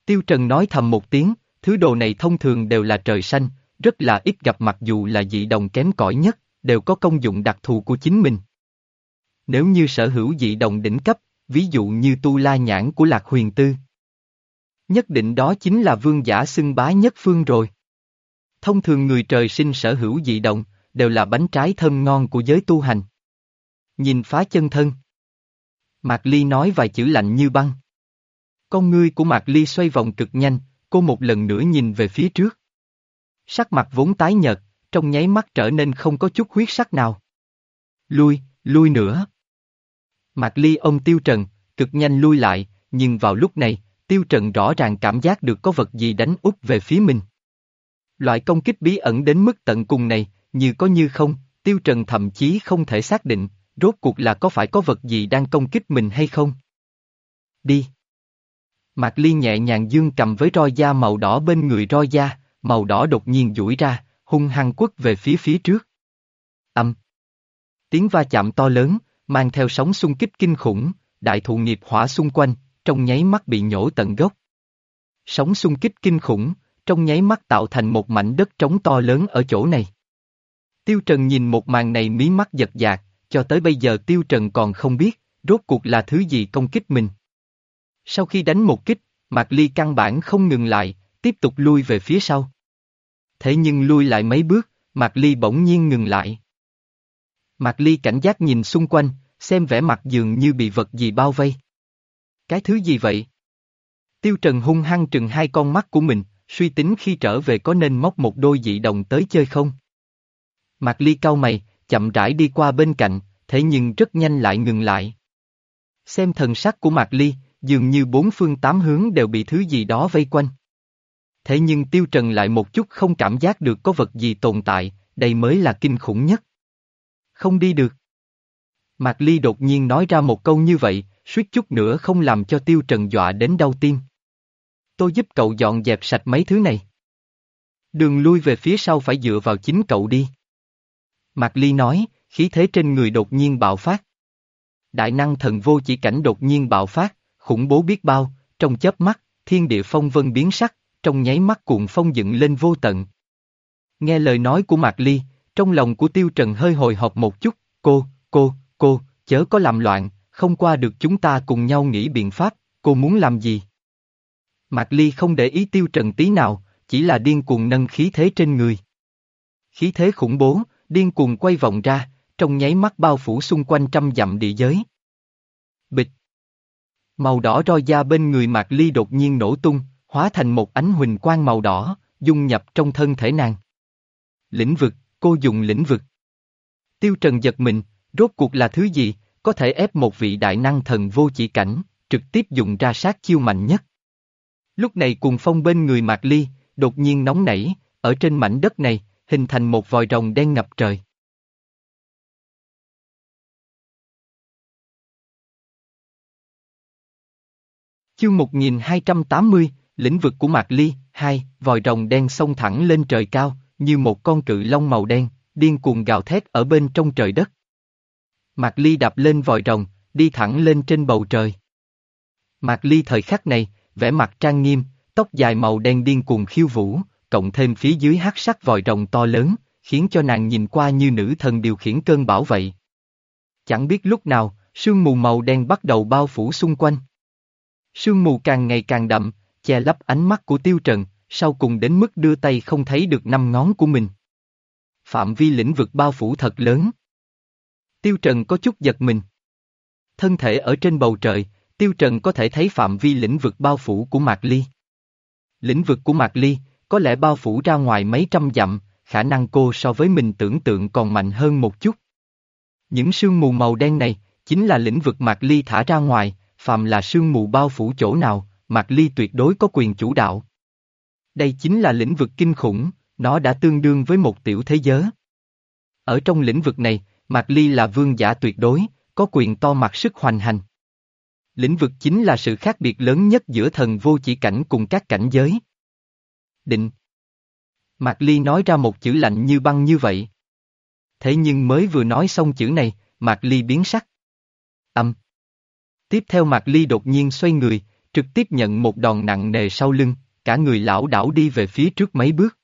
Tiêu Trần nói thầm một tiếng, thứ đồ này thông thường đều là trời xanh, rất là ít gặp mặc dù là dị đồng kém cỏi nhất, đều có công dụng đặc thù của chính mình. Nếu như sở hữu dị đồng đỉnh cấp, ví dụ như tu la nhãn của Lạc Huyền Tư. Nhất định đó chính là vương giả xưng bá nhất phương rồi. Thông thường người trời sinh sở hữu dị động, đều là bánh trái thơm ngon của giới tu hành. Nhìn phá chân thân. Mạc Ly nói vài chữ lạnh như băng. Con ngươi của Mạc Ly xoay vòng cực nhanh, cô một lần nữa nhìn về phía trước. Sắc mặt vốn tái nhợt, trong nháy mắt trở nên không có chút huyết sắc nào. Lui, lui nữa. Mạc Ly ông Tiêu Trần, cực nhanh lui lại, nhưng vào lúc này, Tiêu Trần rõ ràng cảm giác được có vật gì đánh úp về phía mình. Loại công kích bí ẩn đến mức tận cùng này, như có như không, Tiêu Trần thậm chí không thể xác định, rốt cuộc là có phải có vật gì đang công kích mình hay không. Đi. Mạc Ly nhẹ nhàng dương cầm với roi da màu đỏ bên người roi da, màu đỏ đột nhiên duỗi ra, hung hăng quất về phía phía trước. Âm. Tiếng va chạm to lớn, mang theo sóng xung kích kinh khủng, đại thụ nghiệp hỏa xung quanh, trong nháy mắt bị nhổ tận gốc. Sóng xung kích kinh khủng, trong nháy mắt tạo thành một mảnh đất trống to lớn ở chỗ này. Tiêu Trần nhìn một màn này mí mắt giật giạc, cho tới bây giờ Tiêu Trần còn không biết, rốt cuộc là thứ gì công kích mình. Sau khi đánh một kích, Mạc Ly căn bản không ngừng lại, tiếp tục lui về phía sau. Thế nhưng lui lại mấy bước, Mạc Ly bỗng nhiên ngừng lại. Mạc Ly cảnh giác nhìn xung quanh, xem vẻ mặt dường như bị vật gì bao vây. Cái thứ gì vậy? Tiêu Trần hung hăng trừng hai con mắt của mình, suy tính khi trở về có nên móc một đôi dị đồng tới chơi không? Mạc Ly cau mày, chậm rãi đi qua bên cạnh, thế nhưng rất nhanh lại ngừng lại. Xem thần sắc của Mạc Ly, dường như bốn phương tám hướng đều bị thứ gì đó vây quanh. Thế nhưng Tiêu Trần lại một chút không cảm giác được có vật gì tồn tại, đây mới là kinh khủng nhất. Không đi được. Mạc Ly đột nhiên nói ra một câu như vậy, suýt chút nữa không làm cho Tiêu Trần dọa đến đau tim. Tôi giúp cậu dọn dẹp sạch mấy thứ này. Đường lui về phía sau phải dựa vào chính cậu đi. Mạc Ly nói, khí thế trên người đột nhiên bạo phát. Đại năng thần vô chỉ cảnh đột nhiên bạo phát, khủng bố biết bao, trong chớp mắt, thiên địa phong vân biến sắc, trong nháy mắt cuộn phong dựng lên vô tận. Nghe lời nói của Mạc Ly, trong lòng của Tiêu Trần hơi hồi hộp một chút, cô, cô, cô, chớ có làm loạn, không qua được chúng ta cùng nhau nghĩ biện pháp, cô muốn làm gì? Mạc Ly không để ý Tiêu Trần tí nào, chỉ là điên cuồng nâng khí thế trên người. Khí thế khủng bố, điên cuồng quay vòng ra, trong nháy mắt bao phủ xung quanh trăm dặm địa giới. Bịch. Màu đỏ roi da bên người Mạc Ly đột nhiên nổ tung, hóa thành một ánh huỳnh quang màu đỏ, dung nhập trong thân thể nàng. Lĩnh vực, cô dùng lĩnh vực. Tiêu Trần giật mình, rốt cuộc là thứ gì, có thể ép một vị đại năng thần vô chỉ cảnh, trực tiếp dùng ra sát chiêu mạnh nhất. Lúc này cùng phong bên người Mạc Ly, đột nhiên nóng nảy, ở trên mảnh đất này, hình thành một vòi rồng đen ngập trời. Chương 1280, lĩnh vực của Mạc Ly, hai, vòi rồng đen xông thẳng lên trời cao, như một con cự long màu đen, điên cuồng gào thét ở bên trong trời đất. Mạc Ly đạp lên vòi rồng, đi thẳng lên trên bầu trời. Mạc Ly thời khắc này, vẻ mặt trang nghiêm, tóc dài màu đen điên cuồng khiêu vũ, cộng thêm phía dưới hắc sắc vòi rồng to lớn, khiến cho nàng nhìn qua như nữ thần điều khiển cơn bão vậy. Chẳng biết lúc nào, sương mù màu đen bắt đầu bao phủ xung quanh. Sương mù càng ngày càng đậm, che lấp ánh mắt của tiêu trần, sau cùng đến mức đưa tay không thấy được năm ngón của mình. Phạm vi lĩnh vực bao phủ thật lớn. Tiêu trần có chút giật mình. Thân thể ở trên bầu trời, tiêu trần có thể thấy phạm vi lĩnh vực bao phủ của Mạc Ly. Lĩnh vực của Mạc Ly, có lẽ bao phủ ra ngoài mấy trăm dặm, khả năng cô so với mình tưởng tượng còn mạnh hơn một chút. Những sương mù màu đen này, chính là lĩnh vực Mạc Ly thả ra ngoài, phàm là sương mù bao phủ chỗ nào, Mạc Ly tuyệt đối có quyền chủ đạo. Đây chính là lĩnh vực kinh khủng, nó đã tương đương với một tiểu thế giới. Ở trong lĩnh vực này, Mạc Ly là vương giả tuyệt đối, có quyền to mặt sức hoành hành. Lĩnh vực chính là sự khác biệt lớn nhất giữa thần vô chỉ cảnh cùng các cảnh giới. Định. Mạc Ly nói ra một chữ lạnh như băng như vậy. Thế nhưng mới vừa nói xong chữ này, Mạc Ly biến sắc. Âm. Tiếp theo Mạc Ly đột nhiên xoay người, trực tiếp nhận một đòn nặng nề sau lưng, cả người lão đảo đi về phía trước mấy bước.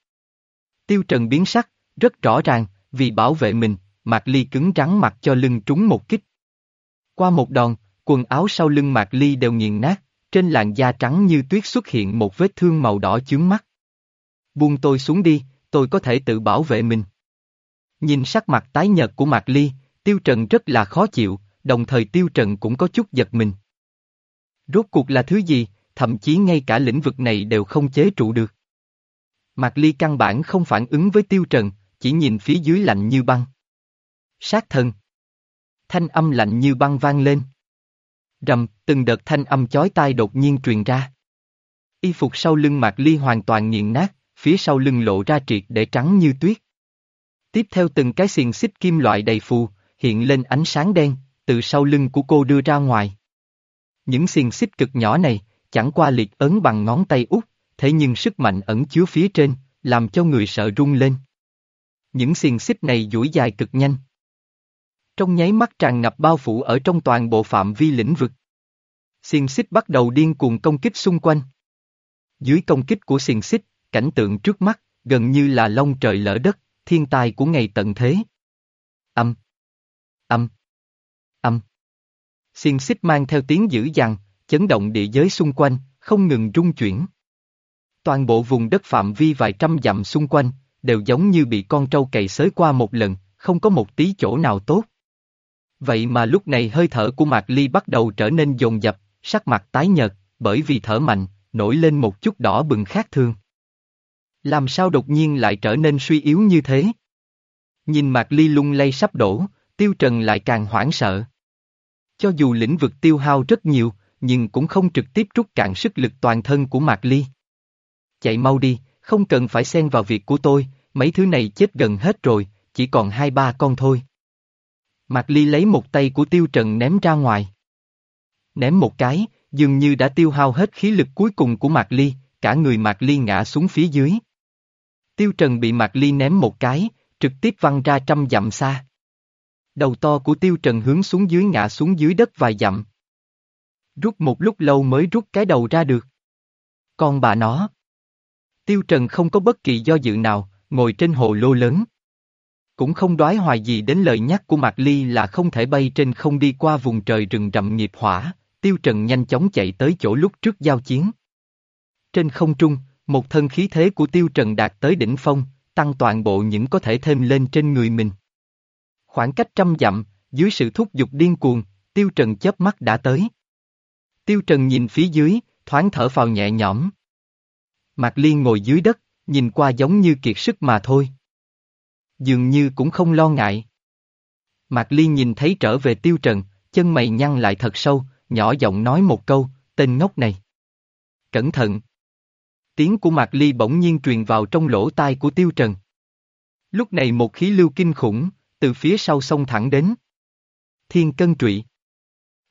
Tiêu Trần biến sắc, rất rõ ràng, vì bảo vệ mình, Mạc Ly cứng rắn mặt cho lưng trúng một kích. Qua một đòn, quần áo sau lưng Mạc Ly đều nghiền nát, trên làn da trắng như tuyết xuất hiện một vết thương màu đỏ chướng mắt. Buông tôi xuống đi, tôi có thể tự bảo vệ mình. Nhìn sắc mặt tái nhợt của Mạc Ly, Tiêu Trần rất là khó chịu, đồng thời Tiêu Trần cũng có chút giật mình. Rốt cuộc là thứ gì, thậm chí ngay cả lĩnh vực này đều không chế trụ được. Mạc Ly căn bản không phản ứng với Tiêu Trần, chỉ nhìn phía dưới lạnh như băng. Sát thân. Thanh âm lạnh như băng vang lên. Rầm, từng đợt thanh âm chói tai đột nhiên truyền ra. Y phục sau lưng Mạc Ly hoàn toàn nghiền nát, phía sau lưng lộ ra triệt để trắng như tuyết. Tiếp theo từng cái xiềng xích kim loại đầy phù, hiện lên ánh sáng đen, từ sau lưng của cô đưa ra ngoài. Những xiềng xích cực nhỏ này, chẳng qua liệt ấn bằng ngón tay út, thế nhưng sức mạnh ẩn chứa phía trên, làm cho người sợ rung lên. Những xiềng xích này duỗi dài cực nhanh. Trong nháy mắt tràn ngập bao phủ ở trong toàn bộ phạm vi lĩnh vực. Xiền xích bắt đầu điên cuồng công kích xung quanh. Dưới công kích của xiền xích, cảnh tượng trước mắt, gần như là long trời lỡ đất, thiên tai của ngày tận thế. Âm. Âm. Âm. Xiền xích mang theo tiếng dữ dằn, chấn động địa giới xung quanh, không ngừng rung chuyển. Toàn bộ vùng đất phạm vi vài trăm dặm xung quanh, đều giống như bị con trâu cày xới qua một lần, không có một tí chỗ nào tốt. Vậy mà lúc này hơi thở của Mạc Ly bắt đầu trở nên dồn dập, sắc mặt tái nhợt, bởi vì thở mạnh, nổi lên một chút đỏ bừng khác thường. Làm sao đột nhiên lại trở nên suy yếu như thế? Nhìn Mạc Ly lung lay sắp đổ, Tiêu Trần lại càng hoảng sợ. Cho dù lĩnh vực tiêu hao rất nhiều, nhưng cũng không trực tiếp rút cạn sức lực toàn thân của Mạc Ly. Chạy mau đi, không cần phải xen vào việc của tôi, mấy thứ này chết gần hết rồi, chỉ còn hai ba con thôi. Mạc Ly lấy một tay của Tiêu Trần ném ra ngoài. Ném một cái, dường như đã tiêu hao hết khí lực cuối cùng của Mạc Ly, cả người Mạc Ly ngã xuống phía dưới. Tiêu Trần bị Mạc Ly ném một cái, trực tiếp văng ra trăm dặm xa. Đầu to của Tiêu Trần hướng xuống dưới ngã xuống dưới đất vài dặm. Rút một lúc lâu mới rút cái đầu ra được. Con bà nó. Tiêu Trần không có bất kỳ do dự nào, ngồi trên hồ lô lớn. Cũng không đoái hoài gì đến lời nhắc của Mạc Ly là không thể bay trên không đi qua vùng trời rừng rậm nghiệp hỏa, Tiêu Trần nhanh chóng chạy tới chỗ lúc trước giao chiến. Trên không trung, một thân khí thế của Tiêu Trần đạt tới đỉnh phong, tăng toàn bộ những có thể thêm lên trên người mình. Khoảng cách trăm dặm, dưới sự thúc giục điên cuồng, Tiêu Trần chớp mắt đã tới. Tiêu Trần nhìn phía dưới, thoáng thở vào nhẹ nhõm. Mạc Liên ngồi dưới đất, nhìn qua giống như kiệt sức mà thôi. Dường như cũng không lo ngại. Mạc Ly nhìn thấy trở về Tiêu Trần, chân mày nhăn lại thật sâu, nhỏ giọng nói một câu, tên ngốc này. Cẩn thận. Tiếng của Mạc Ly bỗng nhiên truyền vào trong lỗ tai của Tiêu Trần. Lúc này một khí lưu kinh khủng, từ phía sau sông thẳng đến. Thiên cân trụy.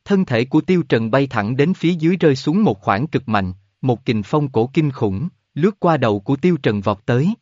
Thân thể của Tiêu Trần bay thẳng đến phía dưới rơi xuống một khoảng cực mạnh, một kình phong cổ kinh khủng, lướt qua đầu của Tiêu Trần vọt tới.